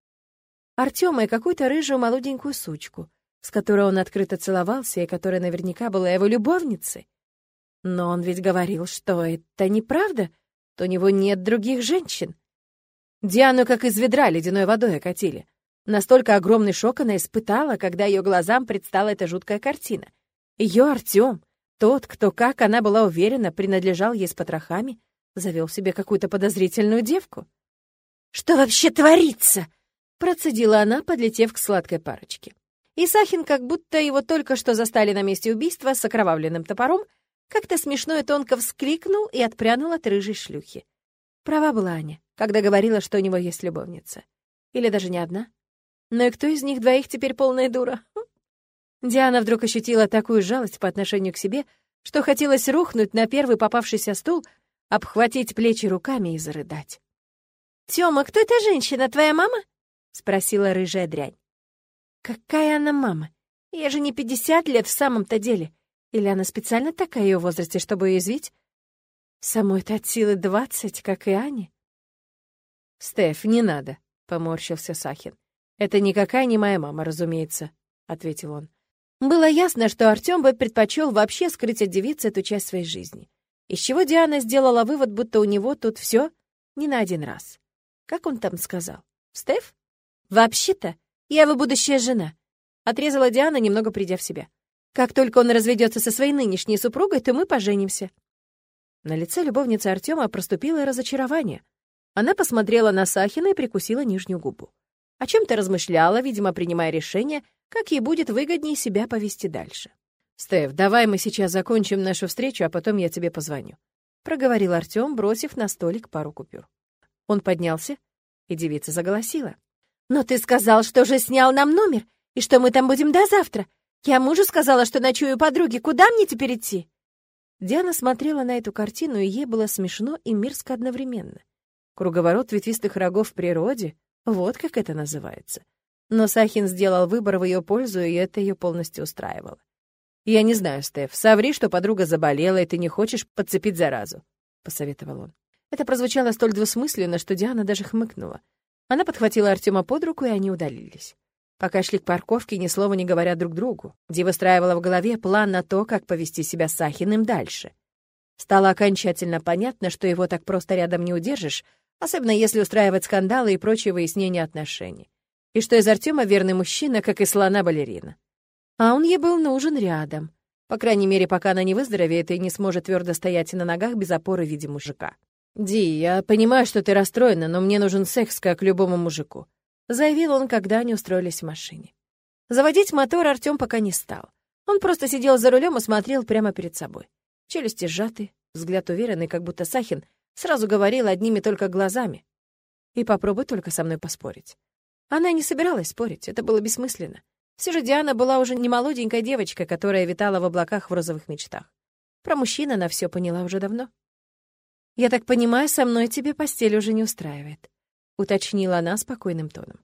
Артема и какую-то рыжую молоденькую сучку, с которой он открыто целовался и которая наверняка была его любовницей. Но он ведь говорил, что это неправда, что у него нет других женщин. Диану как из ведра ледяной водой окатили. Настолько огромный шок она испытала, когда ее глазам предстала эта жуткая картина. Ее Артем, тот, кто, как она была уверена, принадлежал ей с потрохами, завел себе какую-то подозрительную девку. «Что вообще творится?» — процедила она, подлетев к сладкой парочке. Исахин, как будто его только что застали на месте убийства с окровавленным топором, как-то смешно и тонко вскликнул и отпрянул от рыжей шлюхи. Права была Аня когда говорила, что у него есть любовница. Или даже не одна. Но и кто из них двоих теперь полная дура? Хм. Диана вдруг ощутила такую жалость по отношению к себе, что хотелось рухнуть на первый попавшийся стул, обхватить плечи руками и зарыдать. «Тёма, кто эта женщина, твоя мама?» — спросила рыжая дрянь. «Какая она мама? Я же не пятьдесят лет в самом-то деле. Или она специально такая ее в возрасте, чтобы уязвить? Самой-то от силы двадцать, как и Ане. «Стеф, не надо», — поморщился Сахин. «Это никакая не моя мама, разумеется», — ответил он. Было ясно, что Артём бы предпочел вообще скрыть от девицы эту часть своей жизни. Из чего Диана сделала вывод, будто у него тут все не на один раз. Как он там сказал? Стеф? Вообще-то, я его будущая жена. Отрезала Диана, немного придя в себя. Как только он разведется со своей нынешней супругой, то мы поженимся. На лице любовницы Артема проступило разочарование. Она посмотрела на Сахина и прикусила нижнюю губу. О чем-то размышляла, видимо, принимая решение, как ей будет выгоднее себя повести дальше. «Стеф, давай мы сейчас закончим нашу встречу, а потом я тебе позвоню», — проговорил Артем, бросив на столик пару купюр. Он поднялся, и девица заголосила. «Но ты сказал, что же снял нам номер, и что мы там будем до завтра. Я мужу сказала, что ночую у подруги. Куда мне теперь идти?» Диана смотрела на эту картину, и ей было смешно и мерзко одновременно. Круговорот ветвистых рогов в природе — вот как это называется. Но Сахин сделал выбор в ее пользу, и это ее полностью устраивало. «Я не знаю, Стеф, соври, что подруга заболела, и ты не хочешь подцепить заразу», — посоветовал он. Это прозвучало столь двусмысленно, что Диана даже хмыкнула. Она подхватила Артема под руку, и они удалились. Пока шли к парковке, ни слова не говоря друг другу, Ди выстраивала в голове план на то, как повести себя с Сахиным дальше. Стало окончательно понятно, что его так просто рядом не удержишь, особенно если устраивать скандалы и прочие выяснения отношений. И что из Артема верный мужчина, как и слона-балерина. А он ей был нужен рядом. По крайней мере, пока она не выздоровеет и не сможет твердо стоять на ногах без опоры в виде мужика. «Ди, я понимаю, что ты расстроена, но мне нужен секс, как любому мужику заявил он, когда они устроились в машине. Заводить мотор Артём пока не стал. Он просто сидел за рулем и смотрел прямо перед собой. Челюсти сжаты, взгляд уверенный, как будто Сахин сразу говорил одними только глазами. И попробуй только со мной поспорить. Она не собиралась спорить, это было бессмысленно. Все же Диана была уже не молоденькая девочка, которая витала в облаках в розовых мечтах. Про мужчин она все поняла уже давно. «Я так понимаю, со мной тебе постель уже не устраивает», уточнила она спокойным тоном.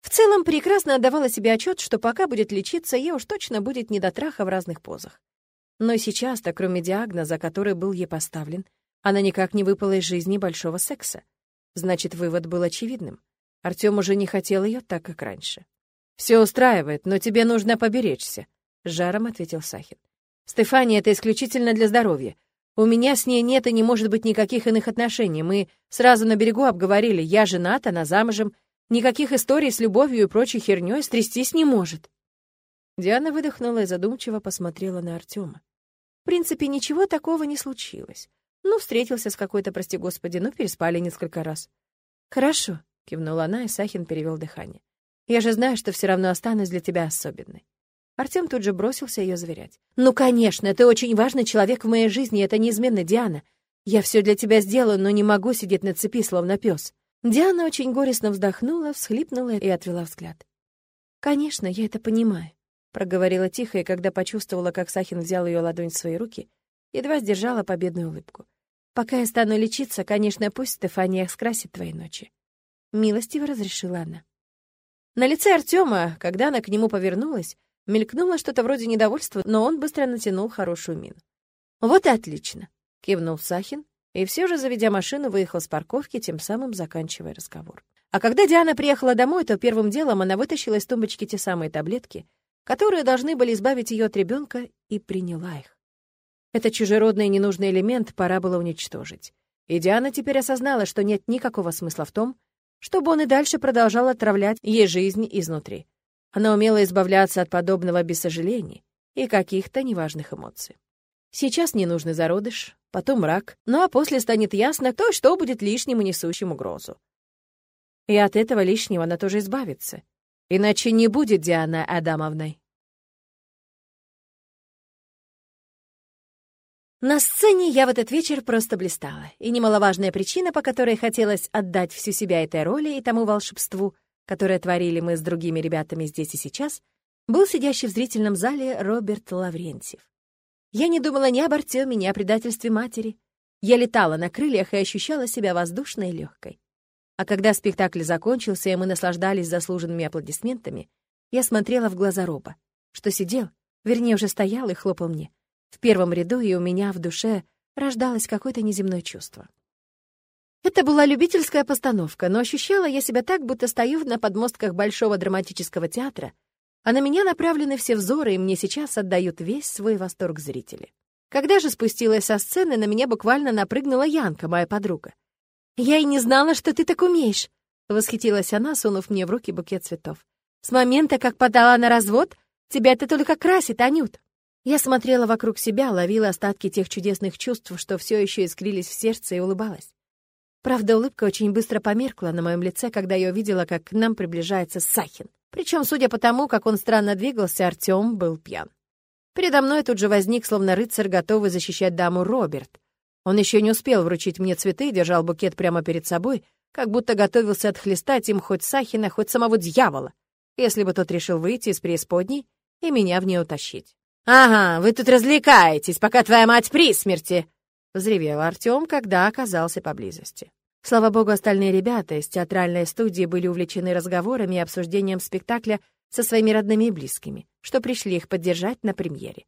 В целом, прекрасно отдавала себе отчет, что пока будет лечиться, ей уж точно будет не до траха в разных позах. Но сейчас-то, кроме диагноза, который был ей поставлен, она никак не выпала из жизни большого секса. Значит, вывод был очевидным. Артём уже не хотел ее так, как раньше. «Все устраивает, но тебе нужно поберечься», — жаром ответил Сахин. «Стефания — это исключительно для здоровья. У меня с ней нет и не может быть никаких иных отношений. Мы сразу на берегу обговорили. Я женат, она замужем. Никаких историй с любовью и прочей хернёй стрястись не может. Диана выдохнула и задумчиво посмотрела на Артема. В принципе, ничего такого не случилось. Ну, встретился с какой-то, прости господи, ну, переспали несколько раз. «Хорошо», — кивнула она, и Сахин перевел дыхание. «Я же знаю, что все равно останусь для тебя особенной. Артем тут же бросился ее заверять. «Ну, конечно, ты очень важный человек в моей жизни, это неизменно, Диана. Я все для тебя сделаю, но не могу сидеть на цепи, словно пес. Диана очень горестно вздохнула, всхлипнула и отвела взгляд. «Конечно, я это понимаю», — проговорила тихо, и когда почувствовала, как Сахин взял ее ладонь в свои руки, едва сдержала победную улыбку. «Пока я стану лечиться, конечно, пусть Стефания скрасит твои ночи». Милостиво разрешила она. На лице Артема, когда она к нему повернулась, Мелькнуло что-то вроде недовольства, но он быстро натянул хорошую мину. «Вот и отлично», — кивнул Сахин, и все же, заведя машину, выехал с парковки, тем самым заканчивая разговор. А когда Диана приехала домой, то первым делом она вытащила из тумбочки те самые таблетки, которые должны были избавить ее от ребенка, и приняла их. Этот чужеродный и ненужный элемент пора было уничтожить. И Диана теперь осознала, что нет никакого смысла в том, чтобы он и дальше продолжал отравлять ей жизнь изнутри. Она умела избавляться от подобного без сожалений и каких-то неважных эмоций. Сейчас ненужный зародыш, потом рак, ну а после станет ясно, кто и что будет лишним и несущим угрозу. И от этого лишнего она тоже избавится. Иначе не будет Диана Адамовной. На сцене я в этот вечер просто блистала, и немаловажная причина, по которой хотелось отдать всю себя этой роли и тому волшебству — которое творили мы с другими ребятами здесь и сейчас, был сидящий в зрительном зале Роберт Лаврентьев. Я не думала ни об Артеме, ни о предательстве матери. Я летала на крыльях и ощущала себя воздушной и легкой. А когда спектакль закончился, и мы наслаждались заслуженными аплодисментами, я смотрела в глаза Роба, что сидел, вернее, уже стоял и хлопал мне. В первом ряду, и у меня в душе рождалось какое-то неземное чувство. Это была любительская постановка, но ощущала я себя так, будто стою на подмостках Большого драматического театра, а на меня направлены все взоры, и мне сейчас отдают весь свой восторг зрители. Когда же спустилась со сцены, на меня буквально напрыгнула Янка, моя подруга. «Я и не знала, что ты так умеешь!» — восхитилась она, сунув мне в руки букет цветов. «С момента, как подала на развод, тебя это только красит, Анют!» Я смотрела вокруг себя, ловила остатки тех чудесных чувств, что все еще искрились в сердце, и улыбалась. Правда, улыбка очень быстро померкла на моем лице, когда я увидела, как к нам приближается Сахин. Причем, судя по тому, как он странно двигался, Артем был пьян. Передо мной тут же возник, словно рыцарь, готовый защищать даму Роберт. Он еще не успел вручить мне цветы, держал букет прямо перед собой, как будто готовился отхлестать им хоть Сахина, хоть самого дьявола, если бы тот решил выйти из преисподней и меня в нее утащить. «Ага, вы тут развлекаетесь, пока твоя мать при смерти!» — взревел Артём, когда оказался поблизости. Слава богу, остальные ребята из театральной студии были увлечены разговорами и обсуждением спектакля со своими родными и близкими, что пришли их поддержать на премьере.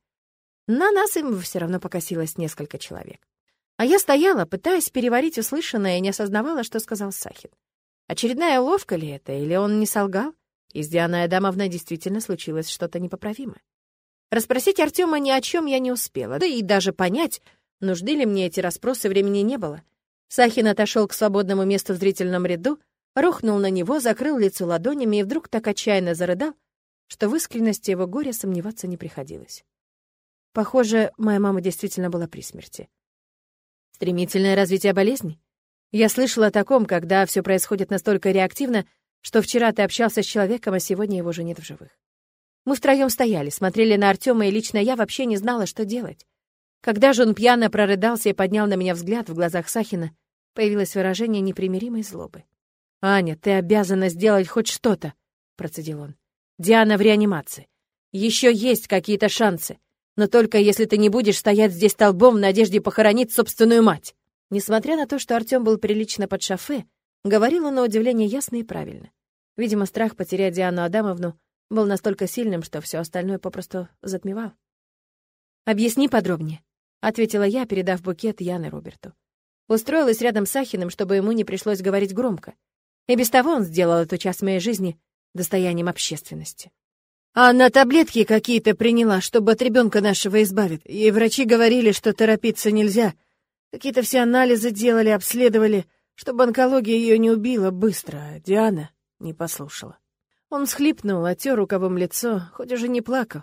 На нас им все равно покосилось несколько человек. А я стояла, пытаясь переварить услышанное, и не осознавала, что сказал Сахин. Очередная уловка ли это, или он не солгал? И с Дианой Адамовной действительно случилось что-то непоправимое. Расспросить Артема ни о чем я не успела, да и даже понять, нужны ли мне эти расспросы, времени не было. Сахин отошел к свободному месту в зрительном ряду, рухнул на него, закрыл лицо ладонями и вдруг так отчаянно зарыдал, что в искренности его горя сомневаться не приходилось. Похоже, моя мама действительно была при смерти. Стремительное развитие болезни? Я слышала о таком, когда все происходит настолько реактивно, что вчера ты общался с человеком, а сегодня его уже нет в живых. Мы втроем стояли, смотрели на Артема, и лично я вообще не знала, что делать. Когда же он пьяно прорыдался и поднял на меня взгляд в глазах Сахина, появилось выражение непримиримой злобы. «Аня, ты обязана сделать хоть что-то», — процедил он. «Диана в реанимации. Еще есть какие-то шансы, но только если ты не будешь стоять здесь столбом в надежде похоронить собственную мать». Несмотря на то, что Артем был прилично под шофе, говорил он на удивление ясно и правильно. Видимо, страх потерять Диану Адамовну был настолько сильным, что все остальное попросту затмевал. «Объясни подробнее», — ответила я, передав букет Яны Роберту. Устроилась рядом с Ахиным, чтобы ему не пришлось говорить громко. И без того он сделал эту часть моей жизни достоянием общественности. Она таблетки какие-то приняла, чтобы от ребенка нашего избавить. И врачи говорили, что торопиться нельзя. Какие-то все анализы делали, обследовали, чтобы онкология ее не убила быстро, а Диана не послушала. Он схлипнул, оттер рукавом лицо, хоть уже не плакал,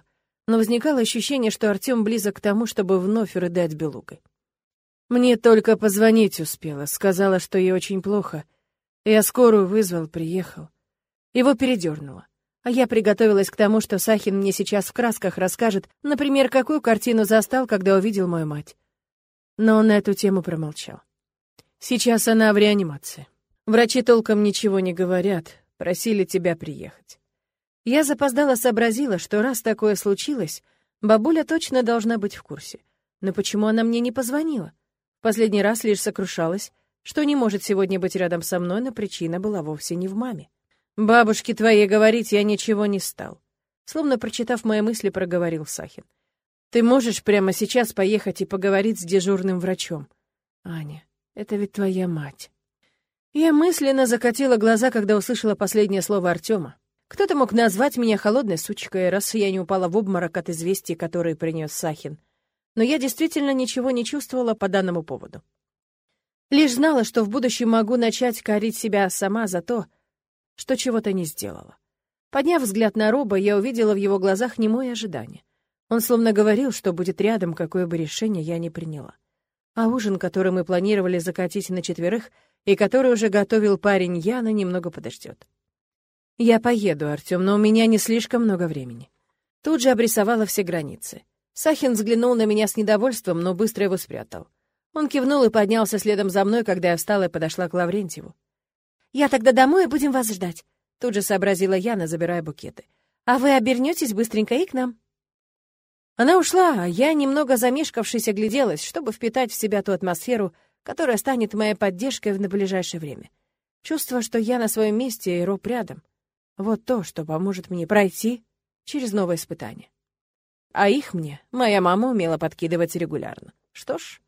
но возникало ощущение, что Артем близок к тому, чтобы вновь рыдать белугой. Мне только позвонить успела, сказала, что ей очень плохо. Я скорую вызвал, приехал. Его передернуло. А я приготовилась к тому, что Сахин мне сейчас в красках расскажет, например, какую картину застал, когда увидел мою мать. Но он на эту тему промолчал. Сейчас она в реанимации. Врачи толком ничего не говорят, Просили тебя приехать. Я запоздала сообразила, что раз такое случилось, бабуля точно должна быть в курсе. Но почему она мне не позвонила? Последний раз лишь сокрушалась, что не может сегодня быть рядом со мной, но причина была вовсе не в маме. «Бабушке твоей говорить я ничего не стал», словно прочитав мои мысли, проговорил Сахин. «Ты можешь прямо сейчас поехать и поговорить с дежурным врачом?» «Аня, это ведь твоя мать». Я мысленно закатила глаза, когда услышала последнее слово Артема. Кто-то мог назвать меня холодной сучкой, раз я не упала в обморок от известий, которые принес Сахин. Но я действительно ничего не чувствовала по данному поводу. Лишь знала, что в будущем могу начать корить себя сама за то, что чего-то не сделала. Подняв взгляд на Роба, я увидела в его глазах немое ожидание. Он словно говорил, что будет рядом, какое бы решение я ни приняла. А ужин, который мы планировали закатить на четверых — и который уже готовил парень Яна, немного подождет. «Я поеду, Артем, но у меня не слишком много времени». Тут же обрисовала все границы. Сахин взглянул на меня с недовольством, но быстро его спрятал. Он кивнул и поднялся следом за мной, когда я встала и подошла к Лаврентьеву. «Я тогда домой и будем вас ждать», — тут же сообразила Яна, забирая букеты. «А вы обернетесь быстренько и к нам». Она ушла, а я, немного замешкавшись, огляделась, чтобы впитать в себя ту атмосферу, которая станет моей поддержкой в ближайшее время. Чувство, что я на своем месте и Роб рядом. Вот то, что поможет мне пройти через новое испытание. А их мне моя мама умела подкидывать регулярно. Что ж,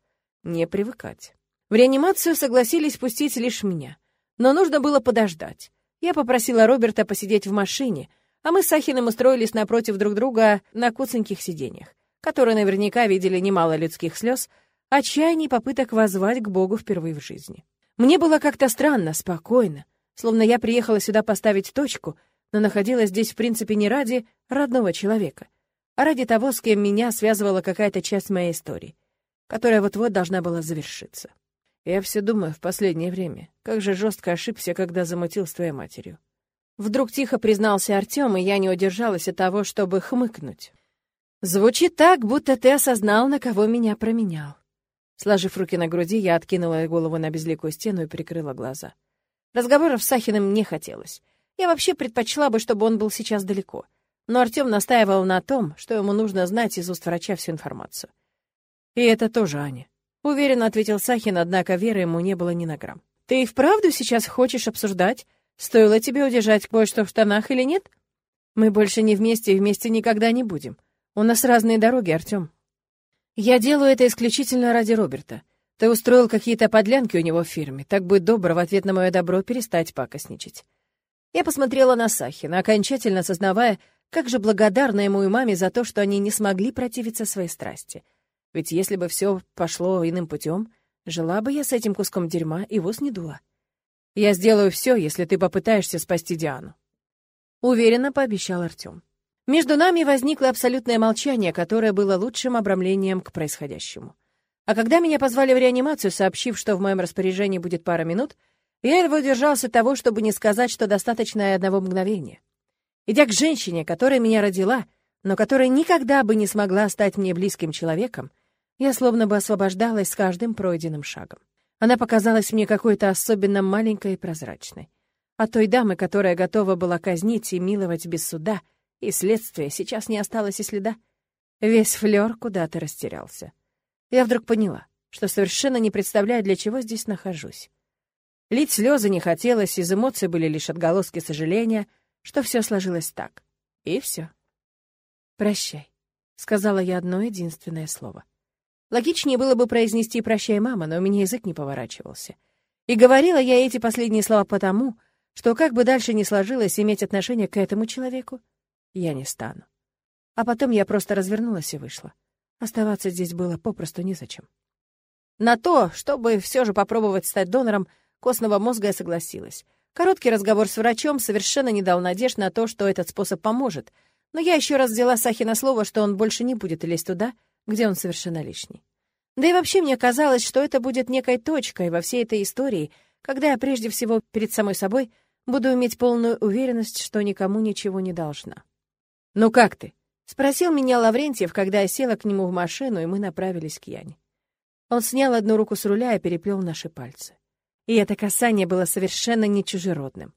не привыкать. В реанимацию согласились пустить лишь меня. Но нужно было подождать. Я попросила Роберта посидеть в машине, а мы с Сахиным устроились напротив друг друга на куценьких сиденьях, которые наверняка видели немало людских слез, отчаяний попыток воззвать к Богу впервые в жизни. Мне было как-то странно, спокойно, словно я приехала сюда поставить точку, но находилась здесь в принципе не ради родного человека, а ради того, с кем меня связывала какая-то часть моей истории, которая вот-вот должна была завершиться. Я все думаю в последнее время, как же жестко ошибся, когда замутил с твоей матерью. Вдруг тихо признался Артем, и я не удержалась от того, чтобы хмыкнуть. Звучит так, будто ты осознал, на кого меня променял. Сложив руки на груди, я откинула голову на безликую стену и прикрыла глаза. Разговоров с Сахиным не хотелось. Я вообще предпочла бы, чтобы он был сейчас далеко. Но Артем настаивал на том, что ему нужно знать из уст врача всю информацию. «И это тоже Аня», — уверенно ответил Сахин, однако веры ему не было ни на грамм. «Ты и вправду сейчас хочешь обсуждать, стоило тебе удержать кое-что в штанах или нет? Мы больше не вместе и вместе никогда не будем. У нас разные дороги, Артём. Я делаю это исключительно ради Роберта. Ты устроил какие-то подлянки у него в фирме. Так будь добр в ответ на мое добро перестать пакостничать. Я посмотрела на Сахина, окончательно осознавая, как же благодарна ему и маме за то, что они не смогли противиться своей страсти. Ведь если бы все пошло иным путем, жила бы я с этим куском дерьма и вуз не дула. Я сделаю все, если ты попытаешься спасти Диану. Уверенно пообещал Артём. Между нами возникло абсолютное молчание, которое было лучшим обрамлением к происходящему. А когда меня позвали в реанимацию, сообщив, что в моем распоряжении будет пара минут, я едва удержался от того, чтобы не сказать, что достаточно и одного мгновения. Идя к женщине, которая меня родила, но которая никогда бы не смогла стать мне близким человеком, я словно бы освобождалась с каждым пройденным шагом. Она показалась мне какой-то особенно маленькой и прозрачной. От той дамы, которая готова была казнить и миловать без суда — и следствия сейчас не осталось и следа. Весь флёр куда-то растерялся. Я вдруг поняла, что совершенно не представляю, для чего здесь нахожусь. Лить слезы не хотелось, из эмоций были лишь отголоски сожаления, что все сложилось так. И все. «Прощай», — сказала я одно единственное слово. Логичнее было бы произнести «прощай, мама», но у меня язык не поворачивался. И говорила я эти последние слова потому, что как бы дальше ни сложилось иметь отношение к этому человеку, я не стану. А потом я просто развернулась и вышла. Оставаться здесь было попросту незачем. На то, чтобы все же попробовать стать донором костного мозга, я согласилась. Короткий разговор с врачом совершенно не дал надежд на то, что этот способ поможет, но я еще раз взяла Сахи на слово, что он больше не будет лезть туда, где он совершенно лишний. Да и вообще мне казалось, что это будет некой точкой во всей этой истории, когда я прежде всего перед самой собой буду иметь полную уверенность, что никому ничего не должна. «Ну как ты?» — спросил меня Лаврентьев, когда я села к нему в машину, и мы направились к Яне. Он снял одну руку с руля и переплел наши пальцы. И это касание было совершенно не чужеродным.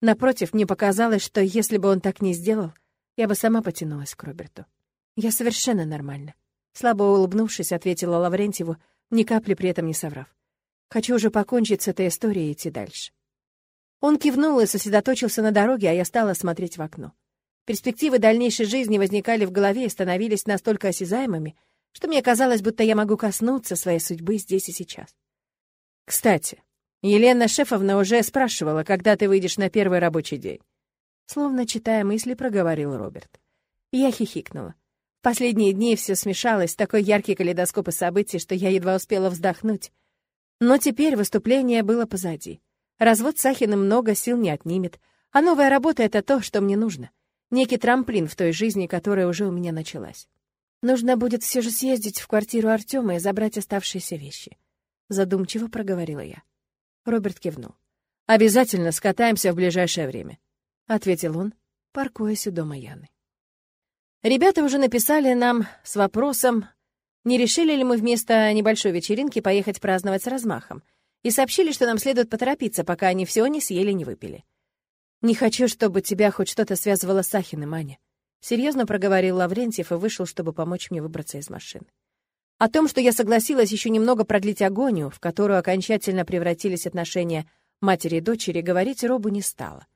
Напротив, мне показалось, что если бы он так не сделал, я бы сама потянулась к Роберту. «Я совершенно нормально», — слабо улыбнувшись, ответила Лаврентьеву, ни капли при этом не соврав. «Хочу уже покончить с этой историей и идти дальше». Он кивнул и сосредоточился на дороге, а я стала смотреть в окно. Перспективы дальнейшей жизни возникали в голове и становились настолько осязаемыми, что мне казалось, будто я могу коснуться своей судьбы здесь и сейчас. Кстати, Елена Шефовна уже спрашивала, когда ты выйдешь на первый рабочий день. Словно читая мысли, проговорил Роберт. Я хихикнула. Последние дни все смешалось, такой яркий калейдоскоп событий, что я едва успела вздохнуть. Но теперь выступление было позади. Развод Сахиным много сил не отнимет, а новая работа — это то, что мне нужно — некий трамплин в той жизни, которая уже у меня началась. Нужно будет все же съездить в квартиру Артема и забрать оставшиеся вещи. Задумчиво проговорила я. Роберт кивнул. «Обязательно скатаемся в ближайшее время», — ответил он, паркуясь у дома Яны. Ребята уже написали нам с вопросом, не решили ли мы вместо небольшой вечеринки поехать праздновать с размахом, и сообщили, что нам следует поторопиться, пока они все не съели, не выпили. «Не хочу, чтобы тебя хоть что-то связывало с Ахиным, Аня», — серьезно проговорил Лаврентьев и вышел, чтобы помочь мне выбраться из машины. О том, что я согласилась еще немного продлить агонию, в которую окончательно превратились отношения матери и дочери, говорить Робу не стала.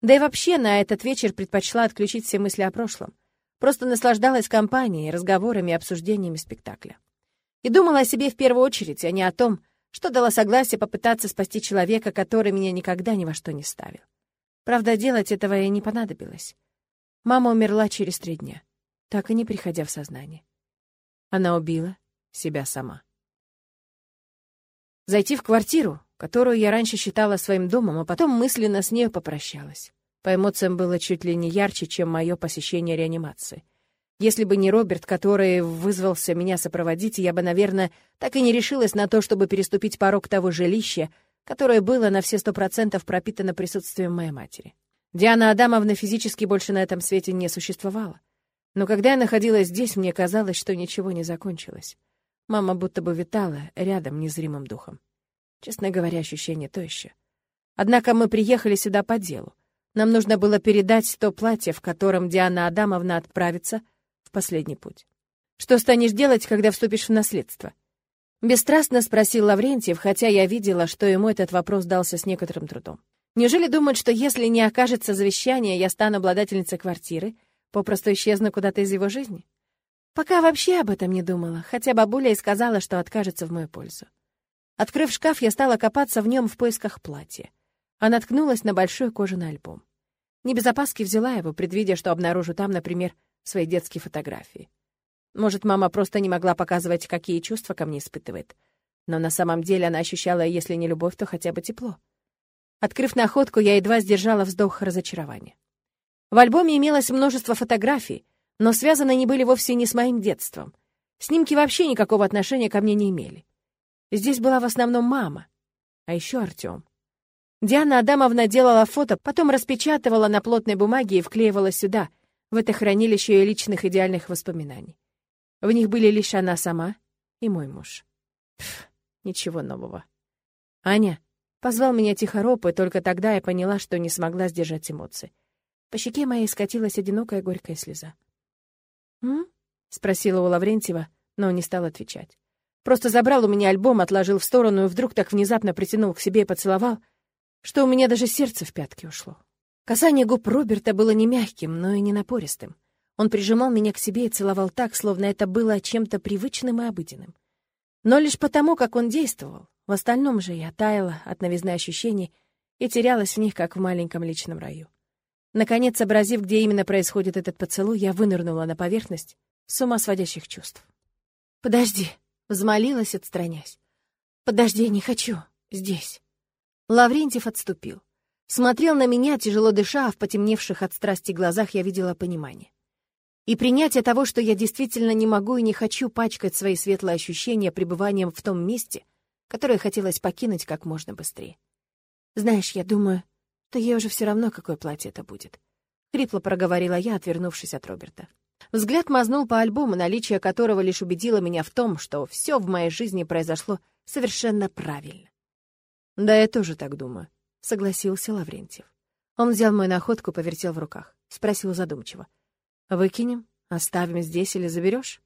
Да и вообще на этот вечер предпочла отключить все мысли о прошлом. Просто наслаждалась компанией, разговорами и обсуждениями спектакля. И думала о себе в первую очередь, а не о том, что дала согласие попытаться спасти человека, который меня никогда ни во что не ставил. Правда, делать этого и не понадобилось. Мама умерла через три дня, так и не приходя в сознание. Она убила себя сама. Зайти в квартиру, которую я раньше считала своим домом, а потом мысленно с нею попрощалась. По эмоциям было чуть ли не ярче, чем мое посещение реанимации. Если бы не Роберт, который вызвался меня сопроводить, я бы, наверное, так и не решилась на то, чтобы переступить порог того жилища, которое было на все сто процентов пропитано присутствием моей матери. Диана Адамовна физически больше на этом свете не существовала. Но когда я находилась здесь, мне казалось, что ничего не закончилось. Мама будто бы витала рядом незримым духом. Честно говоря, ощущение то еще. Однако мы приехали сюда по делу. Нам нужно было передать то платье, в котором Диана Адамовна отправится в последний путь. «Что станешь делать, когда вступишь в наследство?» Бесстрастно спросил Лаврентьев, хотя я видела, что ему этот вопрос дался с некоторым трудом. Неужели думает, что если не окажется завещание, я стану обладательницей квартиры, попросту исчезну куда-то из его жизни? Пока вообще об этом не думала, хотя бабуля и сказала, что откажется в мою пользу. Открыв шкаф, я стала копаться в нем в поисках платья. А наткнулась на большой кожаный альбом. Не без опаски взяла его, предвидя, что обнаружу там, например, свои детские фотографии. Может, мама просто не могла показывать, какие чувства ко мне испытывает. Но на самом деле она ощущала, если не любовь, то хотя бы тепло. Открыв находку, я едва сдержала вздох разочарования. В альбоме имелось множество фотографий, но связаны они были вовсе не с моим детством. Снимки вообще никакого отношения ко мне не имели. Здесь была в основном мама, а еще Артем. Диана Адамовна делала фото, потом распечатывала на плотной бумаге и вклеивала сюда, в это хранилище ее личных идеальных воспоминаний. В них были лишь она сама и мой муж. Пф, ничего нового. «Аня», — позвал меня Тихороб, и только тогда я поняла, что не смогла сдержать эмоции. По щеке моей скатилась одинокая горькая слеза. «М?» — спросила у Лаврентьева, но не стал отвечать. Просто забрал у меня альбом, отложил в сторону и вдруг так внезапно притянул к себе и поцеловал, что у меня даже сердце в пятки ушло. Касание губ Роберта было не мягким, но и не напористым. Он прижимал меня к себе и целовал так, словно это было чем-то привычным и обыденным. Но лишь потому, как он действовал. В остальном же я таяла от новизны ощущений и терялась в них, как в маленьком личном раю. Наконец, сообразив, где именно происходит этот поцелуй, я вынырнула на поверхность с ума сводящих чувств. «Подожди», Взмолилась, отстранясь. «Подожди, не хочу. Здесь». Лаврентьев отступил. Смотрел на меня, тяжело дыша, а в потемневших от страсти глазах я видела понимание. И принятие того, что я действительно не могу и не хочу пачкать свои светлые ощущения пребыванием в том месте, которое хотелось покинуть как можно быстрее. Знаешь, я думаю, то ей уже все равно, какое платье это будет. Хрипло проговорила я, отвернувшись от Роберта. Взгляд мазнул по альбому, наличие которого лишь убедило меня в том, что все в моей жизни произошло совершенно правильно. «Да, я тоже так думаю», — согласился Лаврентьев. Он взял мою находку, повертел в руках. Спросил задумчиво. «Выкинем? Оставим здесь или заберешь?»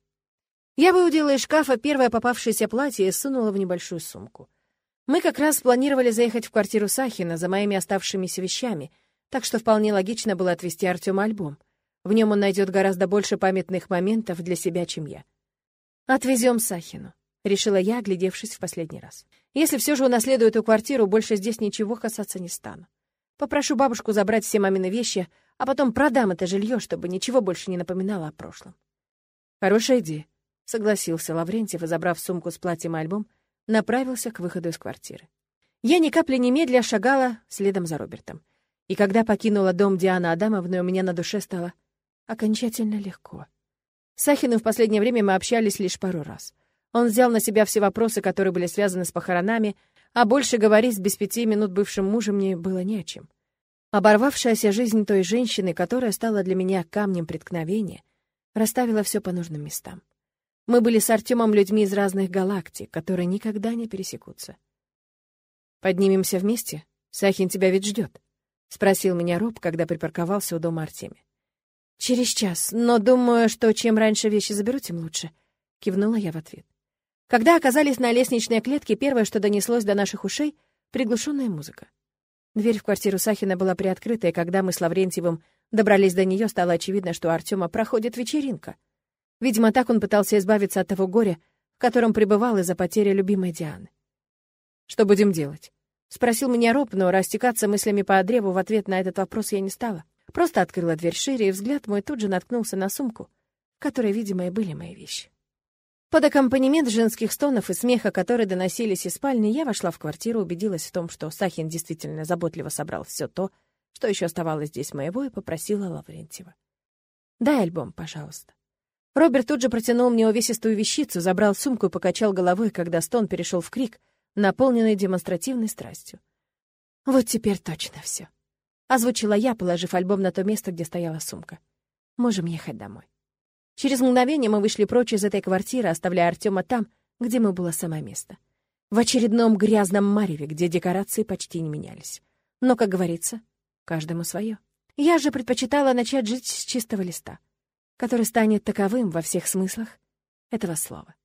Я выудила из шкафа первое попавшееся платье и сунула в небольшую сумку. Мы как раз планировали заехать в квартиру Сахина за моими оставшимися вещами, так что вполне логично было отвезти Артёма альбом — в нем он найдет гораздо больше памятных моментов для себя, чем я. «Отвезем Сахину», — решила я, оглядевшись в последний раз. «Если все же унаследую эту квартиру, больше здесь ничего касаться не стану. Попрошу бабушку забрать все мамины вещи, а потом продам это жилье, чтобы ничего больше не напоминало о прошлом». «Хорошая идея», — согласился Лаврентьев и, забрав сумку с платьем и альбом, направился к выходу из квартиры. Я ни капли немедля шагала следом за Робертом. И когда покинула дом Дианы Адамовны, у меня на душе стало окончательно легко. С Сахиным в последнее время мы общались лишь пару раз. Он взял на себя все вопросы, которые были связаны с похоронами, а больше говорить без пяти минут бывшим мужем мне было не о чем. Оборвавшаяся жизнь той женщины, которая стала для меня камнем преткновения, расставила все по нужным местам. Мы были с Артемом людьми из разных галактик, которые никогда не пересекутся. «Поднимемся вместе? Сахин тебя ведь ждет», — спросил меня Роб, когда припарковался у дома Артемия. «Через час, но думаю, что чем раньше вещи заберу, тем лучше», — кивнула я в ответ. Когда оказались на лестничной клетке, первое, что донеслось до наших ушей — приглушенная музыка. Дверь в квартиру Сахина была приоткрыта, и когда мы с Лаврентьевым добрались до нее, стало очевидно, что у Артема проходит вечеринка. Видимо, так он пытался избавиться от того горя, в котором пребывал из-за потери любимой Дианы. «Что будем делать?» — спросил меня Роб, но растекаться мыслями по древу в ответ на этот вопрос я не стала. Просто открыла дверь шире, и взгляд мой тут же наткнулся на сумку, в которой, видимо, и были мои вещи. Под аккомпанемент женских стонов и смеха, которые доносились из спальни, я вошла в квартиру, убедилась в том, что Сахин действительно заботливо собрал все то, что еще оставалось здесь моего, и попросила Лаврентьева. «Дай альбом, пожалуйста». Роберт тут же протянул мне увесистую вещицу, забрал сумку и покачал головой, когда стон перешел в крик, наполненный демонстративной страстью. «Вот теперь точно все. озвучила я, положив альбом на то место, где стояла сумка. «Можем ехать домой». Через мгновение мы вышли прочь из этой квартиры, оставляя Артема там, где мы было самое место. В очередном грязном мареве, где декорации почти не менялись. Но, как говорится, каждому свое. Я же предпочитала начать жить с чистого листа, который станет таковым во всех смыслах этого слова.